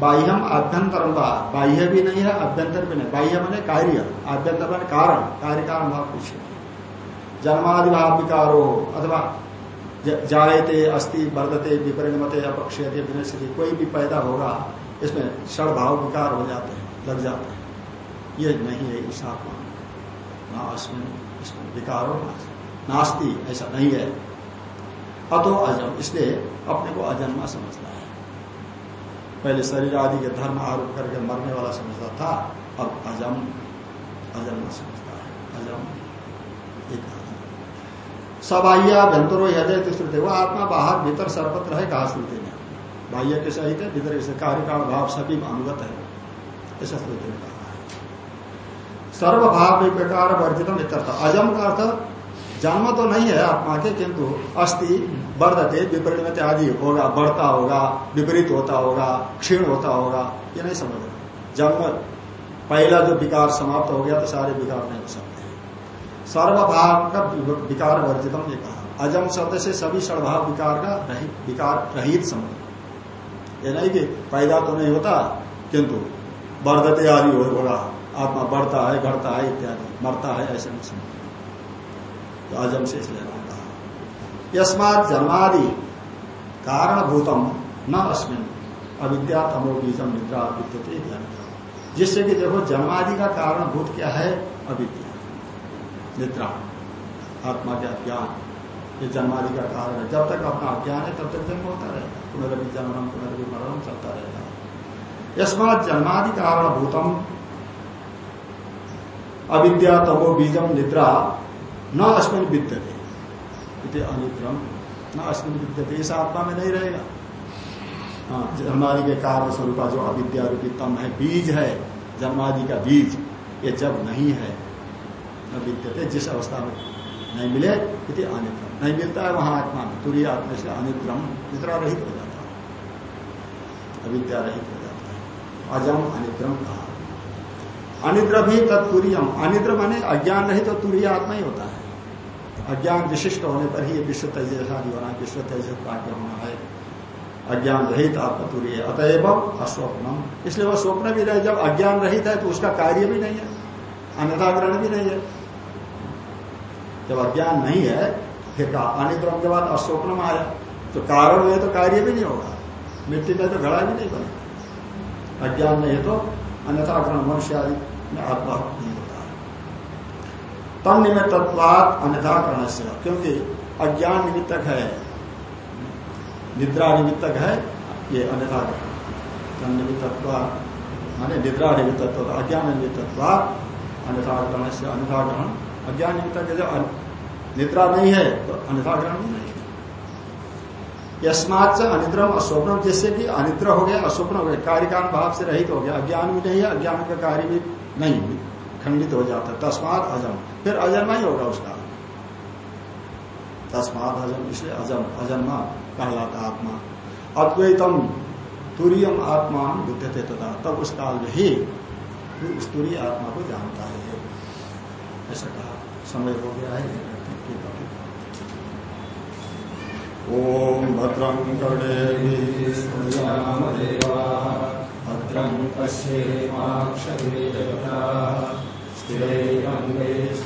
बाह्यम आभ्यंतरम बाह्य भी नहीं है, अभ्यंतर भी नहीं। बाह्य मैंने कार्य आभ्यंतर मैंने कारण कार्य का भाव कुछ जन्मादि भाव विकारो अथवा जायते अस्थि वर्धते, विपरिणमते, अपक्षयते, विनश्यति, कोई भी पैदा होगा, इसमें षण भाव विकार हो जाते हैं, लग जाते हैं। ये नहीं है इस आत्मा ना इसमें विकारो नास्ती, ऐसा नहीं है। अतो अजम इसलिए अपने को अजन्मा समझता है। पहले शरीर आदि के धर्म आरोप करके मरने वाला समझता था, अब अजम अजन्मा समझता है। अजम एक सबाह्या भंतरो हृदय श्रुति वो आत्मा बाहर, भीतर सर्वत्र है, कहा श्रुति में बाह्य के सहित है, भीतर से कार्यकाल भाव सभी अनुगत है। ऐसा श्रुति ने कहा है। सर्वभाव विकार वर्जितम इत्यर्थ। अजम का अर्थ, जन्म तो नहीं है आत्मा के, किंतु अस्थि वर्धते विपरीत आदि होगा, बढ़ता होगा, विपरीत होता होगा, क्षीण होता होगा, ये नहीं समझ रहे। जन्म, पहला जो विकार समाप्त हो गया तो सारे विकार नहीं हो सकते। सर्वभाव का विकार वर्जितम ये कहा अजम शब्द से सभी सर्वभाव विकार का विकार रहित समझ ये नहीं कि पैदा तो नहीं होता, किंतु बढ़ते आदि हो होगा। आत्मा बढ़ता है, घटता है इत्यादि। मरता है ऐसे नहीं समझ तो अजम से इसलिए कहा यस्मात जन्मादि कारणभूतम न अस्मिन। अविद्या तमो बीजम निद्रा विद्युत जिससे कि देखो जन्मादि का कारणभूत क्या है? अविद्या। निद्रा, आत्मा के अज्ञान ये जन्मादि का कारण है। जब तक अपना अज्ञान है, तब तक जन्म होता रहेगा पुनरभि जन्म पुनरभि मरणम चलता रहेगा। यस्मात जन्मादि कारण भूतम, अविद्या तमो बीजम निद्रा, न अश्विन विद्यते। अनिद्रम, न अश्विन विद्यते। इस आत्मा में नहीं रहेगा। हाँ जन्मादि के कारण स्वरूप जो अविद्या रूपी तम है, बीज है, जन्मादि का बीज, ये जब नहीं है न जिस अवस्था में नहीं मिले, इति अनिद्रम नहीं मिलता है वहाँ आत्मा। में तुरी आत्मा से अनिद्रम निद्रा रहित हो जाता है। अविद्या रहित हो जाता है। अजम अनिद्रम कहा। अनिद्र भी तत्तुरियम अनिद्र माने अज्ञान नहीं तो तुरीय आत्मा ही होता है। अज्ञान विशिष्ट होने पर ही विश्व आदि होना विश्व तेजस प्राप्त होना है। अज्ञान रहित आत्मा तुरीय। अतएव अस्वप्नम। इसलिए वह स्वप्न भी रहे। जब अज्ञान रहित है तो उसका कार्य भी नहीं है। अन्यथा ग्रहण भी नहीं है। जब अज्ञान नहीं है, फिर अनिद्रम के बाद अस्वप्न में आया। तो कारण में तो कार्य भी नहीं होगा। मिट्टी में तो घड़ा भी नहीं बनेगा अज्ञान नहीं है तो अन्यथा ग्रहण मनुष्य आदि में आत्मा नहीं होता। तन निमित्तवाद अन्यथा ग्रहण से क्योंकि अज्ञान निमित्तक है, निद्रा निमित्तक है, ये अन्यथा तन निमित्तत्व माने निद्रा निमित्तत्व, अज्ञान निमित्तत्वाद अन्यथा ग्रहण से अन्यथा ग्रहण अज्ञान निमित्तक जब निद्रा नहीं है तो अन्यथा ग्रहण नहीं यस्मात से अनिद्रम अस्वप्न जिससे कि अनिद्र हो गया, अस्वप्न हो गया कार्यकान भाव से रहित हो गया, अज्ञान भी नहीं है, अज्ञान का कार्य भी नहीं, खंडित हो जाता तस्मात अजम, फिर अजन्मा ही होगा उसका। तस्मात अजम, इसलिए अजम, अजन्मा कहलाता आत्मा। अद्वैतम तुरियम आत्मा बुद्ध थे तथा, तब उस काल में ही उस तुरी आत्मा को जानता है। ऐसा कहा। समय हो गया है ओम भद्रं कर्णेभिर्यामदेवा भद्रं पश्येमाक्षभिर्जगता स्थिरैरङ्गैः